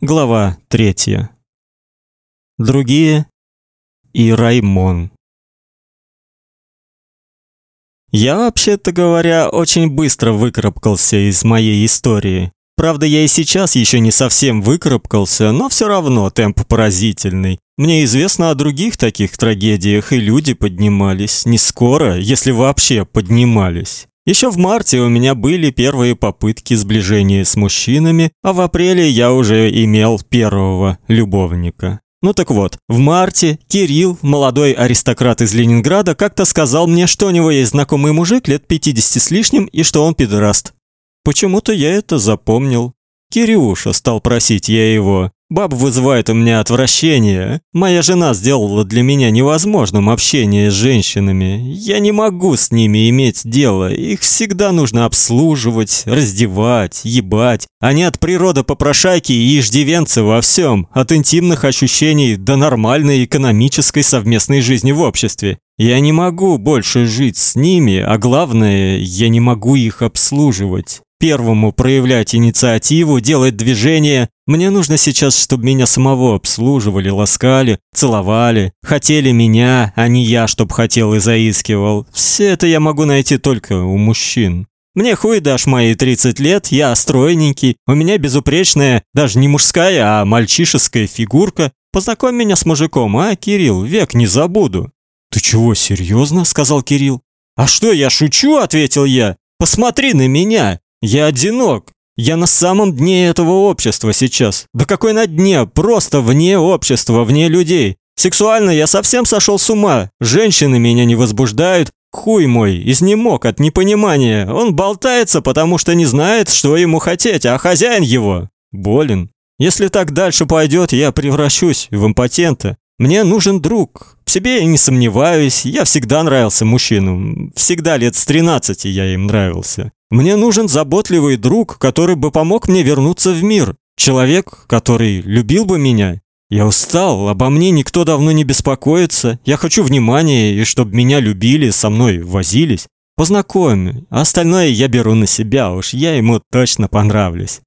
Глава третья. Другие и Раймон. Я вообще-то говоря очень быстро выкарабкался из моей истории. Правда, я и сейчас еще не совсем выкарабкался, но все равно темп поразительный. Мне известно о других таких трагедиях, и люди поднимались не скоро, если вообще поднимались. Еще в марте у меня были первые попытки сближения с мужчинами, а в апреле я уже имел первого любовника. Ну так вот, в марте Кирилл, молодой аристократ из Ленинграда, как-то сказал мне, что у него есть знакомый мужик лет 50 с лишним и что он пидораст. Почему-то я это запомнил. Кирюша стал просить я его. Баб вызывает у меня отвращение. Моя жена сделала для меня невозможным общение с женщинами. Я не могу с ними иметь дело. Их всегда нужно обслуживать, раздевать, ебать. Они от природы попрошайки и иждивенцы во всем, от интимных ощущений до нормальной экономической совместной жизни в обществе. Я не могу больше жить с ними, а главное, я не могу их обслуживать первому проявлять инициативу, делать движение. Мне нужно сейчас, чтобы меня самого обслуживали, ласкали, целовали, хотели меня, а не я, чтоб хотел и заискивал. Все это я могу найти только у мужчин. Мне хуй дашь мои 30 лет, я стройненький, у меня безупречная, даже не мужская, а мальчишеская фигурка. Познакомь меня с мужиком, а, Кирилл, век не забуду. Ты чего, серьезно? сказал Кирилл. А что, я шучу, ответил я. Посмотри на меня. Я одинок. Я на самом дне этого общества сейчас. Да какой на дне? Просто вне общества, вне людей. Сексуально я совсем сошел с ума. Женщины меня не возбуждают. Хуй мой, изнемог от непонимания. Он болтается, потому что не знает, что ему хотеть, а хозяин его болен. Если так дальше пойдет, я превращусь в импотента. Мне нужен друг. В себе я не сомневаюсь. Я всегда нравился мужчинам. Всегда лет с 13 я им нравился. Мне нужен заботливый друг, который бы помог мне вернуться в мир. Человек, который любил бы меня. Я устал, обо мне никто давно не беспокоится. Я хочу внимания и чтобы меня любили, со мной возились. Познакомь, а остальное я беру на себя, уж я ему точно понравлюсь.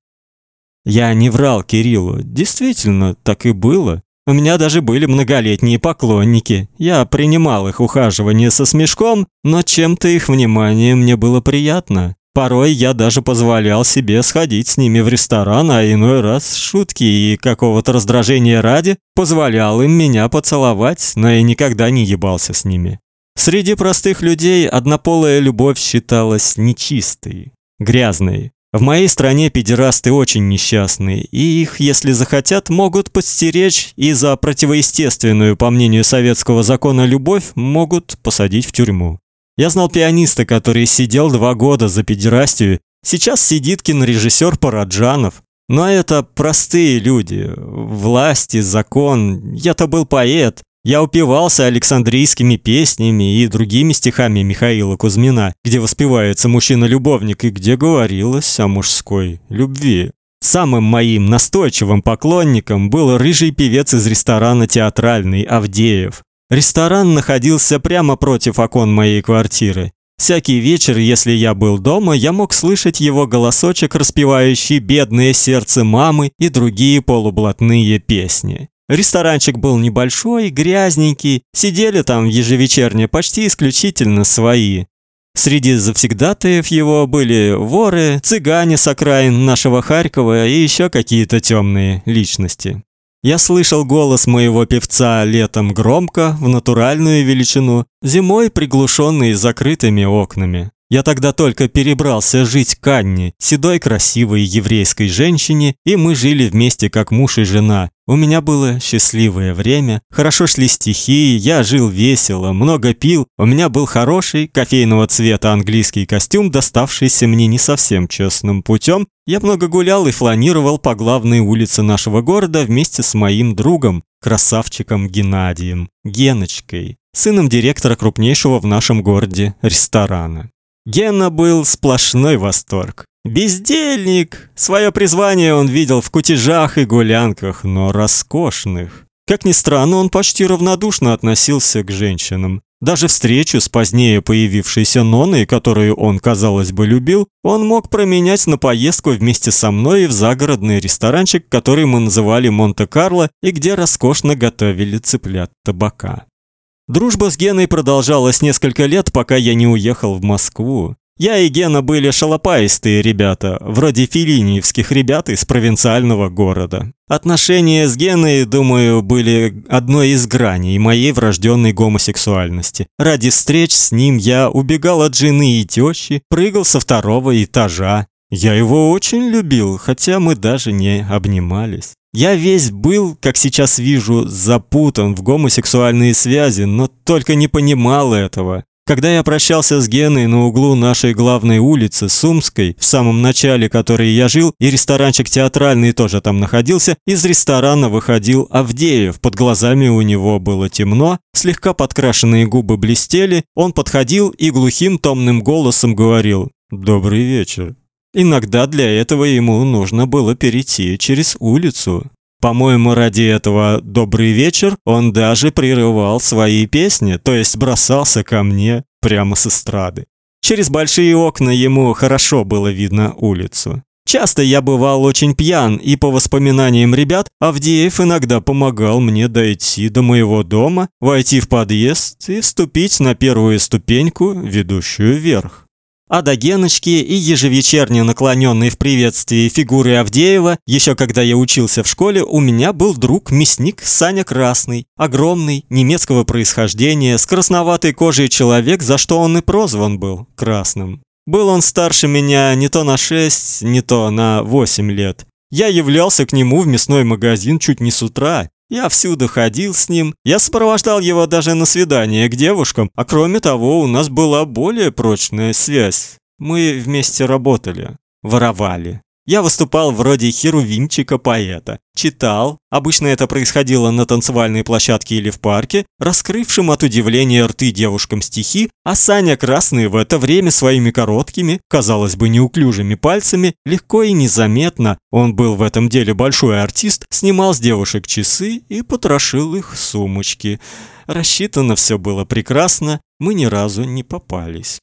Я не врал Кириллу. Действительно, так и было. У меня даже были многолетние поклонники. Я принимал их ухаживание со смешком, но чем-то их внимание мне было приятно. Порой я даже позволял себе сходить с ними в ресторан, а иной раз шутки и какого-то раздражения ради позволял им меня поцеловать, но я никогда не ебался с ними. Среди простых людей однополая любовь считалась нечистой, грязной. В моей стране педерасты очень несчастные, и их, если захотят, могут подстеречь и за противоестественную, по мнению советского закона, любовь могут посадить в тюрьму. Я знал пианиста, который сидел два года за педерастию. Сейчас сидит кинорежиссер Параджанов. Но это простые люди. Власти, закон. Я-то был поэт. Я упивался Александрийскими песнями и другими стихами Михаила Кузьмина, где воспевается мужчина-любовник и где говорилось о мужской любви. Самым моим настойчивым поклонником был рыжий певец из ресторана Театральный Авдеев. Ресторан находился прямо против окон моей квартиры. Всякий вечер, если я был дома, я мог слышать его голосочек, распевающий «Бедное сердце мамы» и другие полублатные песни. Ресторанчик был небольшой, грязненький, сидели там ежевечерне почти исключительно свои. Среди завсегдатаев его были воры, цыгане с окраин нашего Харькова и еще какие-то темные личности. Я слышал голос моего певца летом громко, в натуральную величину, зимой приглушенный закрытыми окнами. Я тогда только перебрался жить к Анне, седой красивой еврейской женщине, и мы жили вместе как муж и жена. У меня было счастливое время, хорошо шли стихи, я жил весело, много пил. У меня был хороший кофейного цвета английский костюм, доставшийся мне не совсем честным путем. Я много гулял и фланировал по главной улице нашего города вместе с моим другом, красавчиком Геннадием, Геночкой, сыном директора крупнейшего в нашем городе ресторана. Гена был сплошной восторг. Бездельник! Свое призвание он видел в кутежах и гулянках, но роскошных. Как ни странно, он почти равнодушно относился к женщинам. Даже встречу с позднее появившейся Ноной, которую он, казалось бы, любил, он мог променять на поездку вместе со мной в загородный ресторанчик, который мы называли Монте-Карло и где роскошно готовили цыплят табака. Дружба с Геной продолжалась несколько лет, пока я не уехал в Москву. Я и Гена были шалопаистые ребята, вроде филиниевских ребят из провинциального города. Отношения с Геной, думаю, были одной из граней моей врожденной гомосексуальности. Ради встреч с ним я убегал от жены и тещи, прыгал со второго этажа. Я его очень любил, хотя мы даже не обнимались. Я весь был, как сейчас вижу, запутан в гомосексуальные связи, но только не понимал этого. Когда я прощался с Геной на углу нашей главной улицы, Сумской, в самом начале которой я жил, и ресторанчик театральный тоже там находился, из ресторана выходил Авдеев. Под глазами у него было темно, слегка подкрашенные губы блестели. Он подходил и глухим томным голосом говорил: "Добрый вечер". Иногда для этого ему нужно было перейти через улицу. По-моему, ради этого «добрый вечер» он даже прерывал свои песни, то есть бросался ко мне прямо с эстрады. Через большие окна ему хорошо было видно улицу. Часто я бывал очень пьян, и по воспоминаниям ребят, Авдеев иногда помогал мне дойти до моего дома, войти в подъезд и вступить на первую ступеньку, ведущую вверх а до Геночки и ежевечерне наклоненной в приветствии фигуры Авдеева, еще когда я учился в школе, у меня был друг-мясник Саня Красный, огромный, немецкого происхождения, с красноватой кожей человек, за что он и прозван был Красным. Был он старше меня не то на шесть, не то на восемь лет. Я являлся к нему в мясной магазин чуть не с утра, я всюду ходил с ним, я сопровождал его даже на свидания к девушкам, а кроме того, у нас была более прочная связь. Мы вместе работали, воровали. Я выступал вроде херувимчика поэта, читал, обычно это происходило на танцевальной площадке или в парке, раскрывшим от удивления рты девушкам стихи, а Саня Красный в это время своими короткими, казалось бы, неуклюжими пальцами, легко и незаметно, он был в этом деле большой артист, снимал с девушек часы и потрошил их сумочки. Рассчитано все было прекрасно, мы ни разу не попались.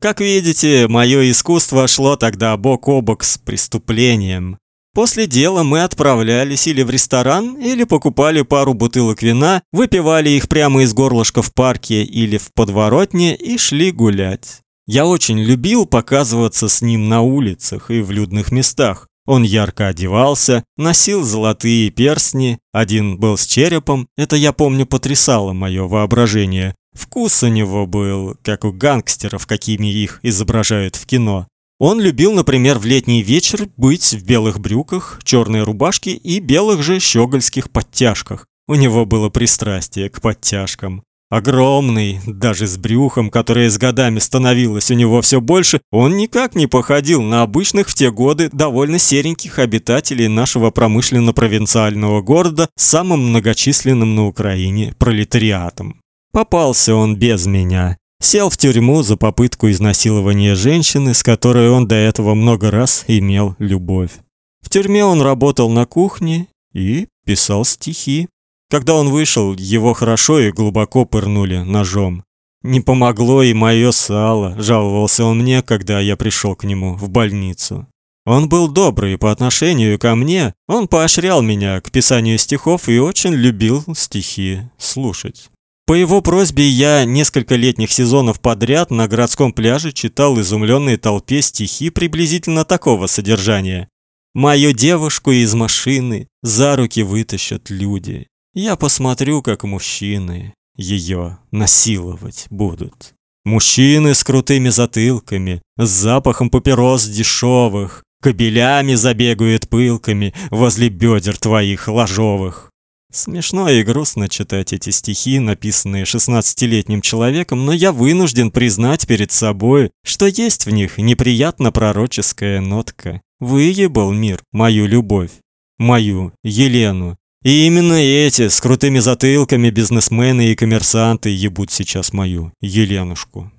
Как видите, мое искусство шло тогда бок о бок с преступлением. После дела мы отправлялись или в ресторан, или покупали пару бутылок вина, выпивали их прямо из горлышка в парке или в подворотне и шли гулять. Я очень любил показываться с ним на улицах и в людных местах. Он ярко одевался, носил золотые перстни, один был с черепом, это я помню потрясало мое воображение. Вкус у него был, как у гангстеров, какими их изображают в кино. Он любил, например, в летний вечер быть в белых брюках, черной рубашке и белых же щегольских подтяжках. У него было пристрастие к подтяжкам. Огромный, даже с брюхом, которое с годами становилось у него все больше, он никак не походил на обычных в те годы довольно сереньких обитателей нашего промышленно-провинциального города с самым многочисленным на Украине пролетариатом. Попался он без меня. Сел в тюрьму за попытку изнасилования женщины, с которой он до этого много раз имел любовь. В тюрьме он работал на кухне и писал стихи. Когда он вышел, его хорошо и глубоко пырнули ножом. Не помогло и мое сало, жаловался он мне, когда я пришел к нему в больницу. Он был добрый по отношению ко мне, он поощрял меня к писанию стихов и очень любил стихи слушать. По его просьбе я несколько летних сезонов подряд на городском пляже читал изумленной толпе стихи приблизительно такого содержания. «Мою девушку из машины за руки вытащат люди. Я посмотрю, как мужчины ее насиловать будут. Мужчины с крутыми затылками, с запахом папирос дешевых, кобелями забегают пылками возле бедер твоих ложовых. Смешно и грустно читать эти стихи, написанные шестнадцатилетним человеком, но я вынужден признать перед собой, что есть в них неприятно пророческая нотка. Выебал мир мою любовь, мою Елену. И именно эти с крутыми затылками бизнесмены и коммерсанты ебут сейчас мою Еленушку.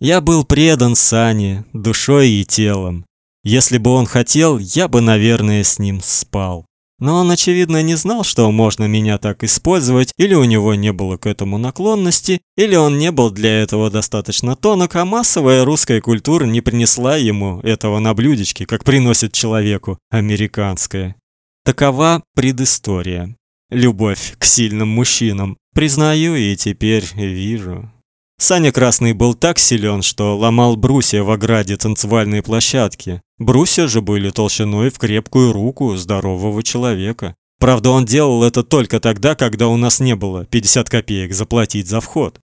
Я был предан Сане душой и телом. Если бы он хотел, я бы, наверное, с ним спал. Но он, очевидно, не знал, что можно меня так использовать, или у него не было к этому наклонности, или он не был для этого достаточно тонок, а массовая русская культура не принесла ему этого на блюдечке, как приносит человеку американская. Такова предыстория. Любовь к сильным мужчинам. Признаю и теперь вижу. Саня Красный был так силен, что ломал брусья в ограде танцевальной площадки. Брусья же были толщиной в крепкую руку здорового человека. Правда, он делал это только тогда, когда у нас не было 50 копеек заплатить за вход.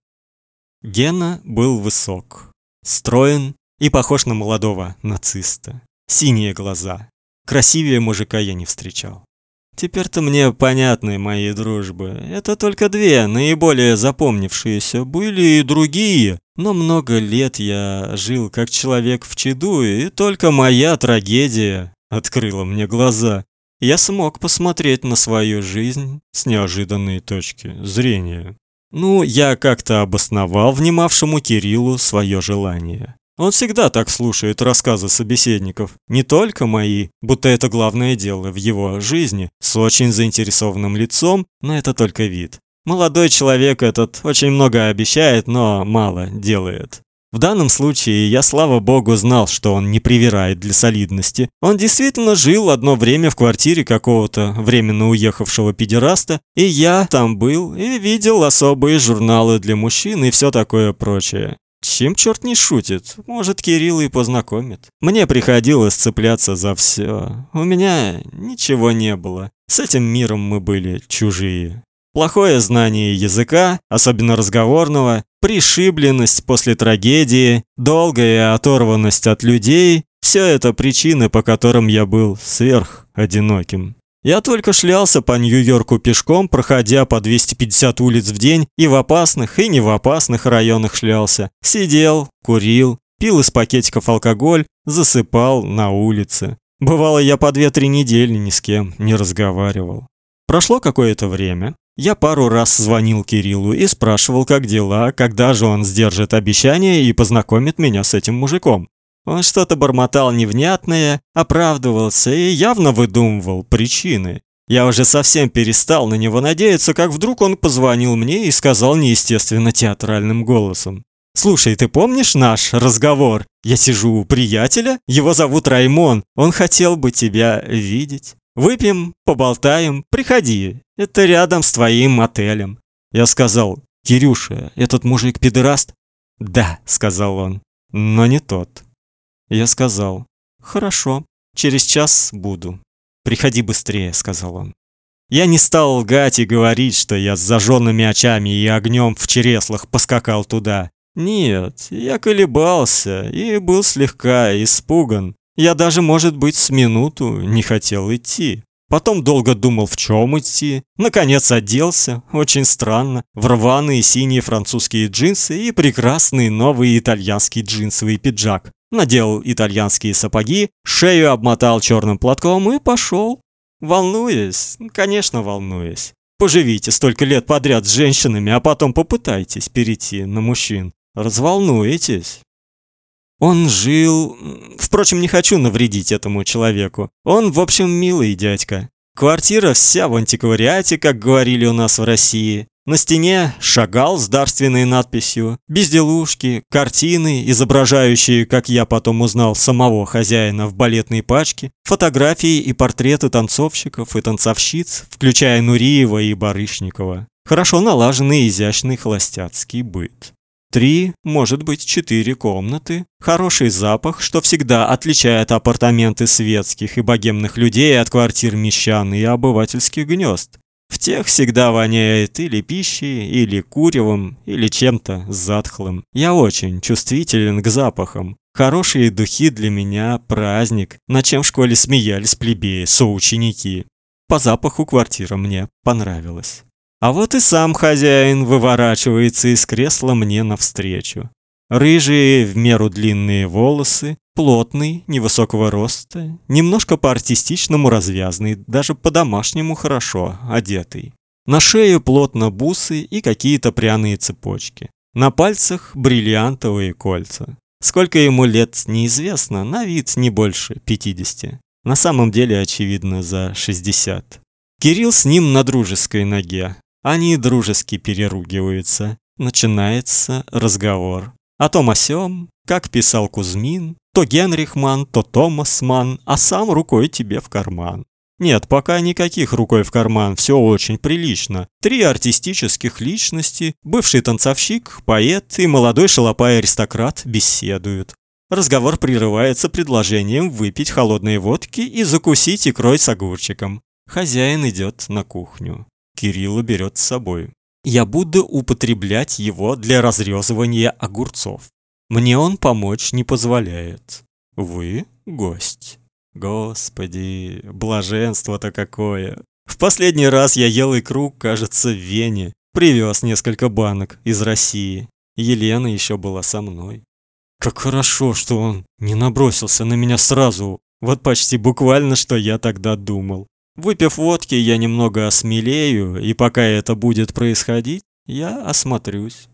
Гена был высок, строен и похож на молодого нациста. Синие глаза. Красивее мужика я не встречал. Теперь-то мне понятны мои дружбы. Это только две, наиболее запомнившиеся. Были и другие, но много лет я жил как человек в чаду, и только моя трагедия открыла мне глаза. Я смог посмотреть на свою жизнь с неожиданной точки зрения. Ну, я как-то обосновал внимавшему Кириллу свое желание. Он всегда так слушает рассказы собеседников, не только мои, будто это главное дело в его жизни, с очень заинтересованным лицом, но это только вид. Молодой человек этот очень много обещает, но мало делает. В данном случае я, слава богу, знал, что он не привирает для солидности. Он действительно жил одно время в квартире какого-то временно уехавшего педераста, и я там был и видел особые журналы для мужчин и все такое прочее. Чем черт не шутит? Может, Кирилл и познакомит. Мне приходилось цепляться за все. У меня ничего не было. С этим миром мы были чужие. Плохое знание языка, особенно разговорного, пришибленность после трагедии, долгая оторванность от людей – все это причины, по которым я был сверх одиноким. Я только шлялся по Нью-Йорку пешком, проходя по 250 улиц в день, и в опасных, и не в опасных районах шлялся. Сидел, курил, пил из пакетиков алкоголь, засыпал на улице. Бывало, я по 2-3 недели ни с кем не разговаривал. Прошло какое-то время. Я пару раз звонил Кириллу и спрашивал, как дела, когда же он сдержит обещание и познакомит меня с этим мужиком. Он что-то бормотал невнятное, оправдывался и явно выдумывал причины. Я уже совсем перестал на него надеяться, как вдруг он позвонил мне и сказал неестественно театральным голосом: "Слушай, ты помнишь наш разговор? Я сижу у приятеля, его зовут Раймон. Он хотел бы тебя видеть. Выпьем, поболтаем, приходи. Это рядом с твоим отелем". Я сказал: "Кирюша, этот мужик педераст?" "Да", сказал он. "Но не тот". Я сказал: "Хорошо, через час буду. Приходи быстрее", сказал он. Я не стал лгать и говорить, что я с зажженными очами и огнем в череслах поскакал туда. Нет, я колебался и был слегка испуган. Я даже, может быть, с минуту не хотел идти. Потом долго думал, в чем идти. Наконец оделся, очень странно, в рваные синие французские джинсы и прекрасный новый итальянский джинсовый пиджак надел итальянские сапоги, шею обмотал черным платком и пошел. Волнуясь, конечно, волнуясь. Поживите столько лет подряд с женщинами, а потом попытайтесь перейти на мужчин. Разволнуетесь. Он жил... Впрочем, не хочу навредить этому человеку. Он, в общем, милый дядька. Квартира вся в антиквариате, как говорили у нас в России. На стене шагал с дарственной надписью, безделушки, картины, изображающие, как я потом узнал, самого хозяина в балетной пачке, фотографии и портреты танцовщиков и танцовщиц, включая Нуриева и Барышникова. Хорошо налаженный изящный холостяцкий быт. Три, может быть, четыре комнаты, хороший запах, что всегда отличает апартаменты светских и богемных людей от квартир мещан и обывательских гнезд. В тех всегда воняет или пищей, или куревом, или чем-то затхлым. Я очень чувствителен к запахам. Хорошие духи для меня праздник, над чем в школе смеялись плебеи, соученики. По запаху квартира мне понравилась. А вот и сам хозяин выворачивается из кресла мне навстречу. Рыжие в меру длинные волосы, плотный, невысокого роста, немножко по-артистичному развязный, даже по-домашнему хорошо одетый. На шее плотно бусы и какие-то пряные цепочки. На пальцах бриллиантовые кольца. Сколько ему лет, неизвестно, на вид не больше 50. На самом деле, очевидно, за 60. Кирилл с ним на дружеской ноге. Они дружески переругиваются. Начинается разговор. О том о сём, как писал Кузьмин, то Генрих Ман, то Томас Ман, а сам рукой тебе в карман. Нет, пока никаких рукой в карман, все очень прилично. Три артистических личности, бывший танцовщик, поэт и молодой шалопай-аристократ беседуют. Разговор прерывается предложением выпить холодной водки и закусить икрой с огурчиком. Хозяин идет на кухню. Кирилла берет с собой. Я буду употреблять его для разрезывания огурцов. Мне он помочь не позволяет. Вы гость. Господи, блаженство-то какое. В последний раз я ел икру, кажется, в Вене. Привез несколько банок из России. Елена еще была со мной. Как хорошо, что он не набросился на меня сразу. Вот почти буквально, что я тогда думал. Выпив водки, я немного осмелею, и пока это будет происходить, я осмотрюсь.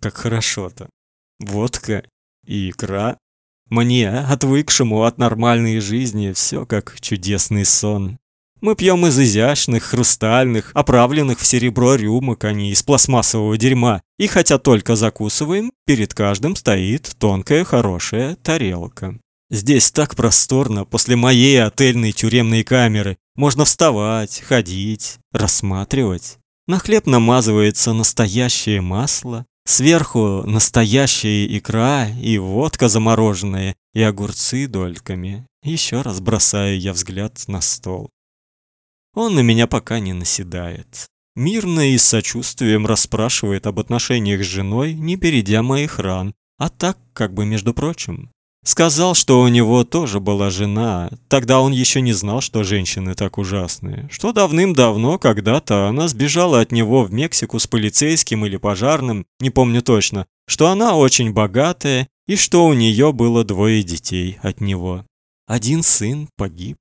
Как хорошо-то. Водка и икра мне, отвыкшему от нормальной жизни, все как чудесный сон. Мы пьем из изящных, хрустальных, оправленных в серебро рюмок, а не из пластмассового дерьма. И хотя только закусываем, перед каждым стоит тонкая хорошая тарелка. Здесь так просторно, после моей отельной тюремной камеры. Можно вставать, ходить, рассматривать. На хлеб намазывается настоящее масло, Сверху настоящая икра и водка замороженная, и огурцы дольками. Еще раз бросаю я взгляд на стол. Он на меня пока не наседает. Мирно и с сочувствием расспрашивает об отношениях с женой, не перейдя моих ран, а так, как бы между прочим. Сказал, что у него тоже была жена. Тогда он еще не знал, что женщины так ужасные. Что давным-давно, когда-то, она сбежала от него в Мексику с полицейским или пожарным, не помню точно. Что она очень богатая и что у нее было двое детей от него. Один сын погиб.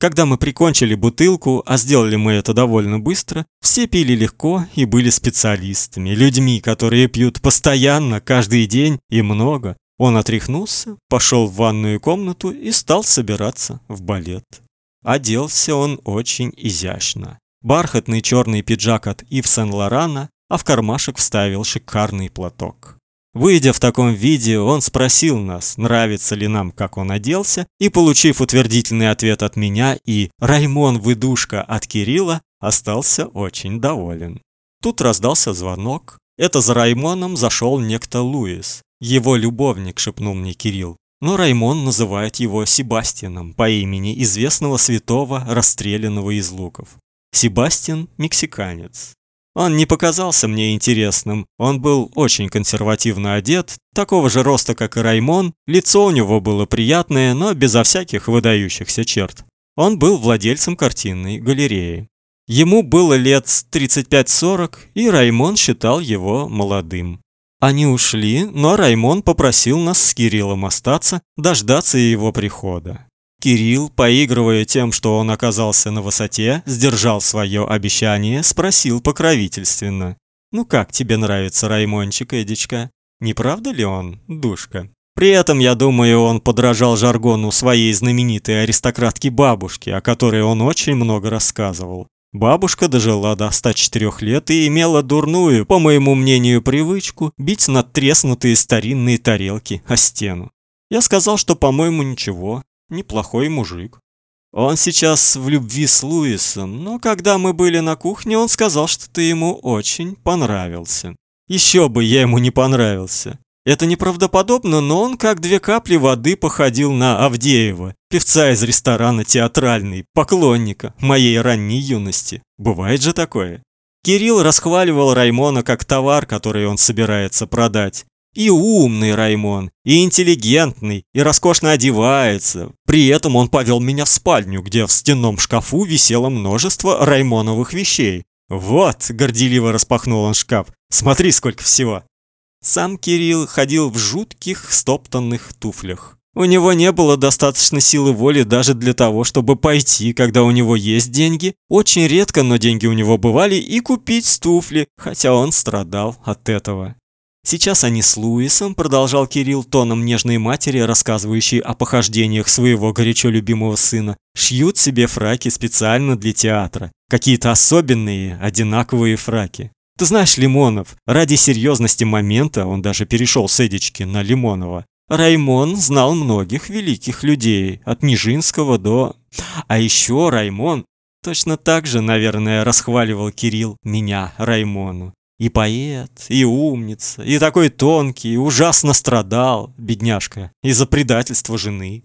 Когда мы прикончили бутылку, а сделали мы это довольно быстро, все пили легко и были специалистами, людьми, которые пьют постоянно, каждый день и много, он отряхнулся, пошел в ванную комнату и стал собираться в балет. Оделся он очень изящно. Бархатный черный пиджак от Ив Сен-Лорана, а в кармашек вставил шикарный платок. Выйдя в таком виде, он спросил нас, нравится ли нам, как он оделся, и, получив утвердительный ответ от меня и «Раймон, выдушка» от Кирилла, остался очень доволен. Тут раздался звонок. Это за Раймоном зашел некто Луис. Его любовник, шепнул мне Кирилл. Но Раймон называет его Себастьяном по имени известного святого, расстрелянного из луков. Себастьян – мексиканец. Он не показался мне интересным. Он был очень консервативно одет, такого же роста, как и Раймон. Лицо у него было приятное, но безо всяких выдающихся черт. Он был владельцем картинной галереи. Ему было лет 35-40, и Раймон считал его молодым. Они ушли, но Раймон попросил нас с Кириллом остаться, дождаться его прихода. Кирилл, поигрывая тем, что он оказался на высоте, сдержал свое обещание, спросил покровительственно. «Ну как тебе нравится Раймончик, Эдичка? Не правда ли он, душка?» При этом, я думаю, он подражал жаргону своей знаменитой аристократки бабушки, о которой он очень много рассказывал. Бабушка дожила до 104 лет и имела дурную, по моему мнению, привычку бить надтреснутые старинные тарелки о стену. Я сказал, что, по-моему, ничего, неплохой мужик. Он сейчас в любви с Луисом, но когда мы были на кухне, он сказал, что ты ему очень понравился. Еще бы я ему не понравился. Это неправдоподобно, но он как две капли воды походил на Авдеева, певца из ресторана «Театральный», поклонника моей ранней юности. Бывает же такое. Кирилл расхваливал Раймона как товар, который он собирается продать. И умный Раймон, и интеллигентный, и роскошно одевается. При этом он повел меня в спальню, где в стенном шкафу висело множество Раймоновых вещей. «Вот», — горделиво распахнул он шкаф, — «смотри, сколько всего». Сам Кирилл ходил в жутких стоптанных туфлях. У него не было достаточно силы воли даже для того, чтобы пойти, когда у него есть деньги. Очень редко, но деньги у него бывали, и купить туфли, хотя он страдал от этого. Сейчас они с Луисом, продолжал Кирилл тоном нежной матери, рассказывающей о похождениях своего горячо любимого сына, шьют себе фраки специально для театра. Какие-то особенные, одинаковые фраки. Ты знаешь Лимонов, ради серьезности момента он даже перешел с Эдички на Лимонова. Раймон знал многих великих людей, от Нижинского до... А еще Раймон точно так же, наверное, расхваливал Кирилл меня, Раймону. И поэт, и умница, и такой тонкий, ужасно страдал, бедняжка, из-за предательства жены.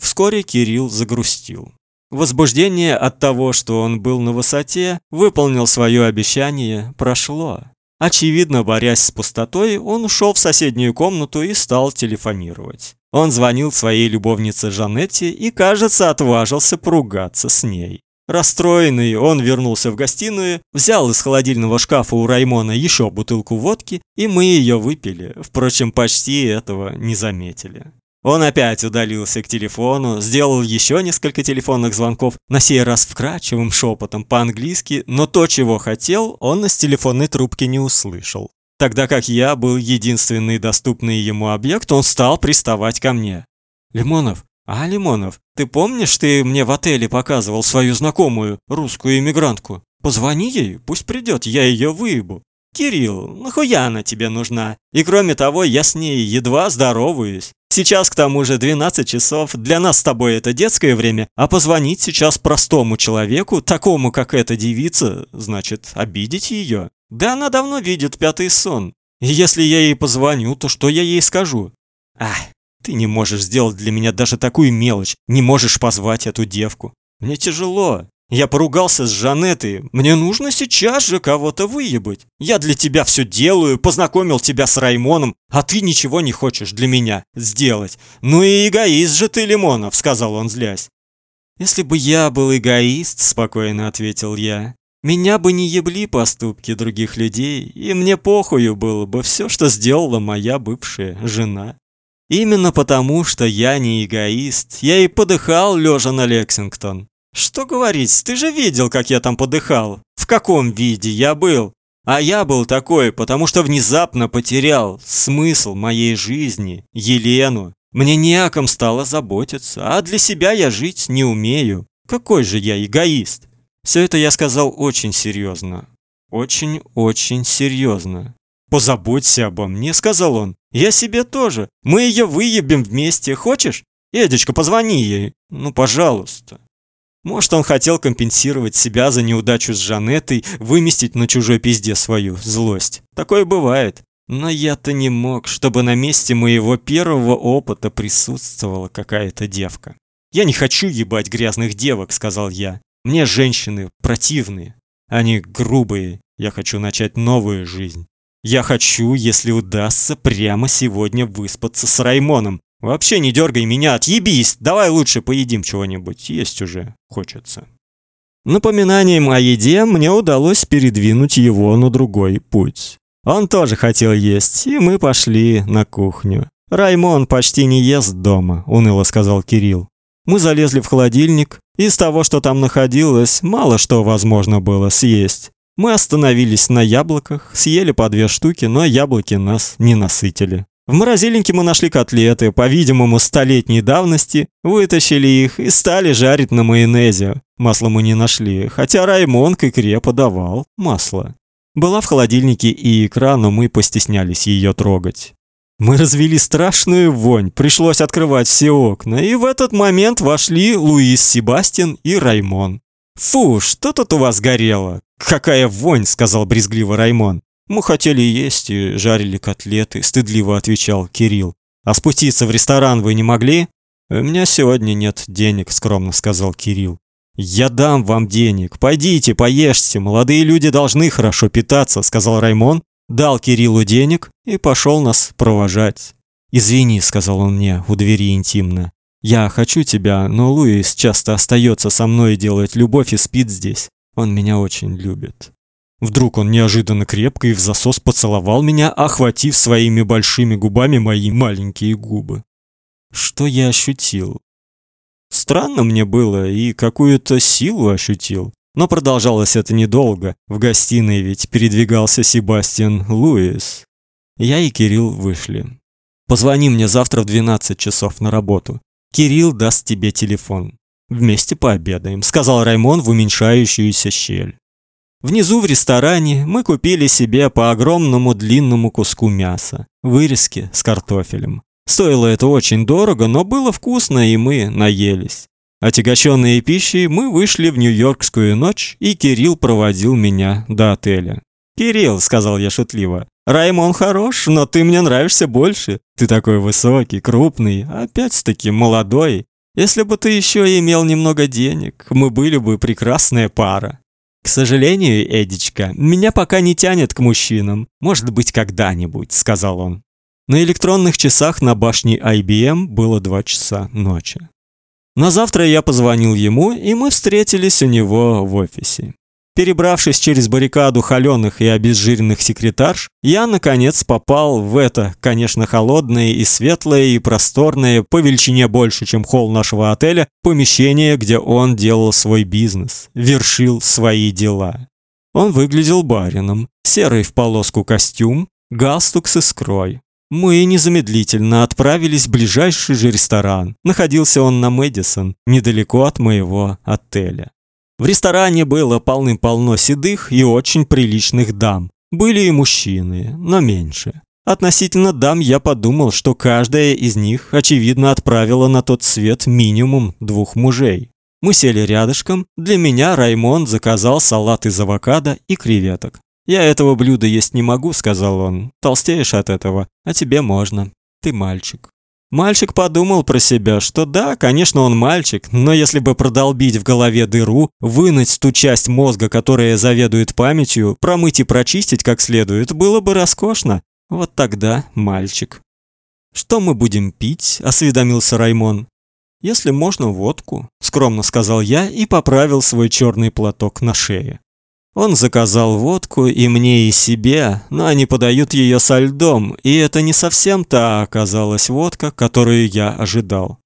Вскоре Кирилл загрустил. Возбуждение от того, что он был на высоте, выполнил свое обещание, прошло. Очевидно, борясь с пустотой, он ушел в соседнюю комнату и стал телефонировать. Он звонил своей любовнице Жанетте и, кажется, отважился поругаться с ней. Расстроенный, он вернулся в гостиную, взял из холодильного шкафа у Раймона еще бутылку водки, и мы ее выпили. Впрочем, почти этого не заметили. Он опять удалился к телефону, сделал еще несколько телефонных звонков, на сей раз вкрадчивым шепотом по-английски, но то, чего хотел, он из телефонной трубки не услышал. Тогда как я был единственный доступный ему объект, он стал приставать ко мне. «Лимонов, а, Лимонов, ты помнишь, ты мне в отеле показывал свою знакомую, русскую иммигрантку? Позвони ей, пусть придет, я ее выебу». «Кирилл, нахуя она тебе нужна? И кроме того, я с ней едва здороваюсь. Сейчас к тому же 12 часов, для нас с тобой это детское время, а позвонить сейчас простому человеку, такому как эта девица, значит обидеть ее. Да она давно видит пятый сон. И если я ей позвоню, то что я ей скажу? Ах, ты не можешь сделать для меня даже такую мелочь, не можешь позвать эту девку. Мне тяжело. Я поругался с Жанетой. Мне нужно сейчас же кого-то выебать. Я для тебя все делаю, познакомил тебя с Раймоном, а ты ничего не хочешь для меня сделать. Ну и эгоист же ты, Лимонов, сказал он, злясь. Если бы я был эгоист, спокойно ответил я, меня бы не ебли поступки других людей, и мне похую было бы все, что сделала моя бывшая жена. Именно потому, что я не эгоист, я и подыхал лежа на Лексингтон. Что говорить, ты же видел, как я там подыхал. В каком виде я был? А я был такой, потому что внезапно потерял смысл моей жизни, Елену. Мне не о ком стало заботиться, а для себя я жить не умею. Какой же я эгоист? Все это я сказал очень серьезно. Очень-очень серьезно. «Позаботься обо мне», — сказал он. «Я себе тоже. Мы ее выебем вместе. Хочешь? Эдичка, позвони ей. Ну, пожалуйста». Может, он хотел компенсировать себя за неудачу с Жанетой, выместить на чужой пизде свою злость. Такое бывает. Но я-то не мог, чтобы на месте моего первого опыта присутствовала какая-то девка. «Я не хочу ебать грязных девок», — сказал я. «Мне женщины противные. Они грубые. Я хочу начать новую жизнь. Я хочу, если удастся, прямо сегодня выспаться с Раймоном, Вообще не дергай меня, отъебись. Давай лучше поедим чего-нибудь. Есть уже хочется. Напоминанием о еде мне удалось передвинуть его на другой путь. Он тоже хотел есть, и мы пошли на кухню. Раймон почти не ест дома, уныло сказал Кирилл. Мы залезли в холодильник, из того, что там находилось, мало что возможно было съесть. Мы остановились на яблоках, съели по две штуки, но яблоки нас не насытили. В морозильнике мы нашли котлеты, по-видимому, столетней давности, вытащили их и стали жарить на майонезе. Масла мы не нашли, хотя Раймон к икре подавал масло. Была в холодильнике и икра, но мы постеснялись ее трогать. Мы развели страшную вонь, пришлось открывать все окна, и в этот момент вошли Луис Себастьян и Раймон. «Фу, что тут у вас горело?» «Какая вонь!» — сказал брезгливо Раймон. Мы хотели есть и жарили котлеты, стыдливо отвечал Кирилл. А спуститься в ресторан вы не могли? У меня сегодня нет денег, скромно сказал Кирилл. Я дам вам денег. Пойдите, поешьте. Молодые люди должны хорошо питаться, сказал Раймон, дал Кириллу денег и пошел нас провожать. Извини, сказал он мне у двери интимно. Я хочу тебя, но Луис часто остается со мной и делает любовь и спит здесь. Он меня очень любит. Вдруг он неожиданно крепко и в засос поцеловал меня, охватив своими большими губами мои маленькие губы. Что я ощутил? Странно мне было и какую-то силу ощутил. Но продолжалось это недолго. В гостиной ведь передвигался Себастьян Луис. Я и Кирилл вышли. Позвони мне завтра в 12 часов на работу. Кирилл даст тебе телефон. Вместе пообедаем, сказал Раймон в уменьшающуюся щель. Внизу в ресторане мы купили себе по огромному длинному куску мяса, вырезки с картофелем. Стоило это очень дорого, но было вкусно, и мы наелись. Отягощенные пищей, мы вышли в Нью-Йоркскую ночь, и Кирилл проводил меня до отеля. «Кирилл», — сказал я шутливо, — «Раймон хорош, но ты мне нравишься больше. Ты такой высокий, крупный, опять-таки молодой. Если бы ты еще имел немного денег, мы были бы прекрасная пара». «К сожалению, Эдичка, меня пока не тянет к мужчинам. Может быть, когда-нибудь», — сказал он. На электронных часах на башне IBM было два часа ночи. На завтра я позвонил ему, и мы встретились у него в офисе. Перебравшись через баррикаду холёных и обезжиренных секретарш, я наконец попал в это, конечно, холодное и светлое и просторное, по величине больше, чем холл нашего отеля, помещение, где он делал свой бизнес, вершил свои дела. Он выглядел барином, серый в полоску костюм, галстук с искрой, мы незамедлительно отправились в ближайший же ресторан. Находился он на Мэдисон, недалеко от моего отеля. В ресторане было полным-полно седых и очень приличных дам. Были и мужчины, но меньше. Относительно дам я подумал, что каждая из них очевидно отправила на тот свет минимум двух мужей. Мы сели рядышком. Для меня Раймонд заказал салат из авокадо и креветок. «Я этого блюда есть не могу», — сказал он. «Толстеешь от этого, а тебе можно. Ты мальчик». Мальчик подумал про себя, что да, конечно, он мальчик, но если бы продолбить в голове дыру, вынуть ту часть мозга, которая заведует памятью, промыть и прочистить как следует, было бы роскошно. Вот тогда мальчик. «Что мы будем пить?» – осведомился Раймон. «Если можно, водку», – скромно сказал я и поправил свой черный платок на шее. Он заказал водку и мне, и себе, но они подают ее со льдом, и это не совсем та оказалась водка, которую я ожидал.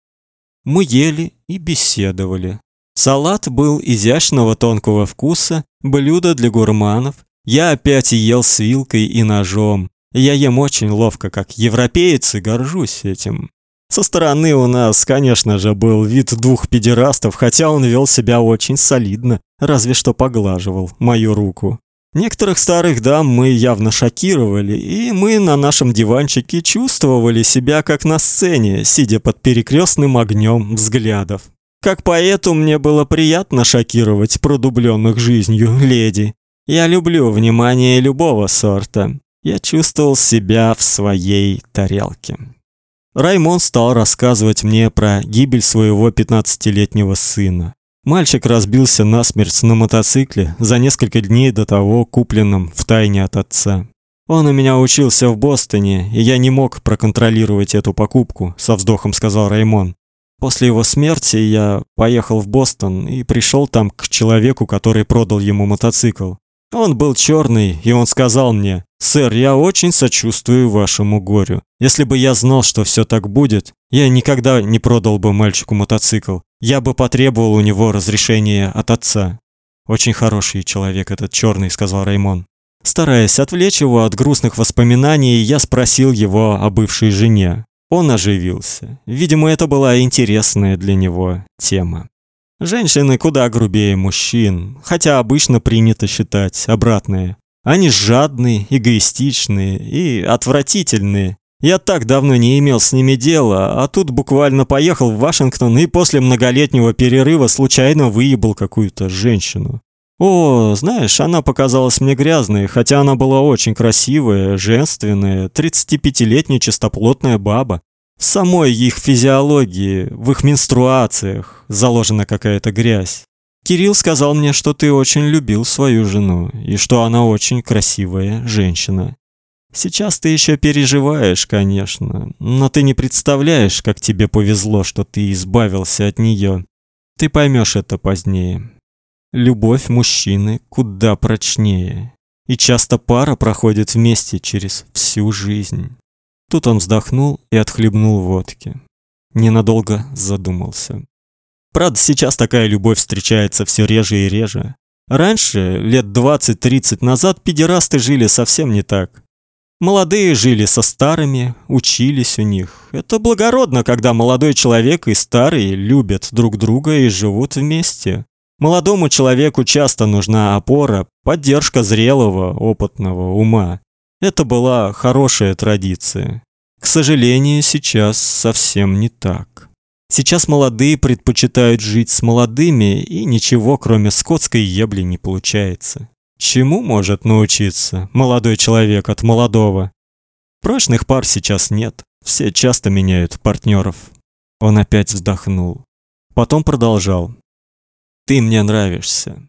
Мы ели и беседовали. Салат был изящного тонкого вкуса, блюдо для гурманов. Я опять ел с вилкой и ножом. Я ем очень ловко, как европеец, и горжусь этим. Со стороны у нас, конечно же, был вид двух педерастов, хотя он вел себя очень солидно, разве что поглаживал мою руку. Некоторых старых дам мы явно шокировали, и мы на нашем диванчике чувствовали себя как на сцене, сидя под перекрестным огнем взглядов. Как поэту мне было приятно шокировать продубленных жизнью леди. Я люблю внимание любого сорта. Я чувствовал себя в своей тарелке. Раймон стал рассказывать мне про гибель своего 15-летнего сына. Мальчик разбился насмерть на мотоцикле за несколько дней до того, купленном в тайне от отца. Он у меня учился в Бостоне, и я не мог проконтролировать эту покупку, со вздохом сказал Раймон. После его смерти я поехал в Бостон и пришел там к человеку, который продал ему мотоцикл. Он был черный, и он сказал мне: "Сэр, я очень сочувствую вашему горю. Если бы я знал, что все так будет, я никогда не продал бы мальчику мотоцикл. Я бы потребовал у него разрешения от отца". Очень хороший человек этот черный, сказал Раймон. Стараясь отвлечь его от грустных воспоминаний, я спросил его о бывшей жене. Он оживился. Видимо, это была интересная для него тема. Женщины куда грубее мужчин, хотя обычно принято считать обратное. Они жадные, эгоистичные и отвратительные. Я так давно не имел с ними дела, а тут буквально поехал в Вашингтон и после многолетнего перерыва случайно выебал какую-то женщину. О, знаешь, она показалась мне грязной, хотя она была очень красивая, женственная, 35-летняя чистоплотная баба. В самой их физиологии, в их менструациях заложена какая-то грязь. Кирилл сказал мне, что ты очень любил свою жену и что она очень красивая женщина. Сейчас ты еще переживаешь, конечно, но ты не представляешь, как тебе повезло, что ты избавился от нее. Ты поймешь это позднее. Любовь мужчины куда прочнее, и часто пара проходит вместе через всю жизнь. Тут он вздохнул и отхлебнул водки. Ненадолго задумался. Правда, сейчас такая любовь встречается все реже и реже. Раньше, лет 20-30 назад, педерасты жили совсем не так. Молодые жили со старыми, учились у них. Это благородно, когда молодой человек и старый любят друг друга и живут вместе. Молодому человеку часто нужна опора, поддержка зрелого, опытного ума. Это была хорошая традиция. К сожалению, сейчас совсем не так. Сейчас молодые предпочитают жить с молодыми, и ничего, кроме скотской ебли, не получается. Чему может научиться молодой человек от молодого? Прочных пар сейчас нет. Все часто меняют партнеров. Он опять вздохнул. Потом продолжал. Ты мне нравишься.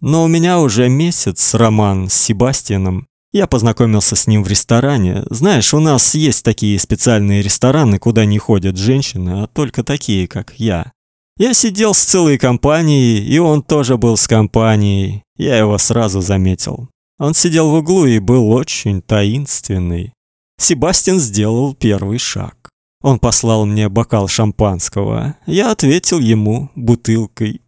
Но у меня уже месяц роман с Себастьяном. Я познакомился с ним в ресторане. Знаешь, у нас есть такие специальные рестораны, куда не ходят женщины, а только такие, как я. Я сидел с целой компанией, и он тоже был с компанией. Я его сразу заметил. Он сидел в углу и был очень таинственный. Себастьян сделал первый шаг. Он послал мне бокал шампанского. Я ответил ему бутылкой.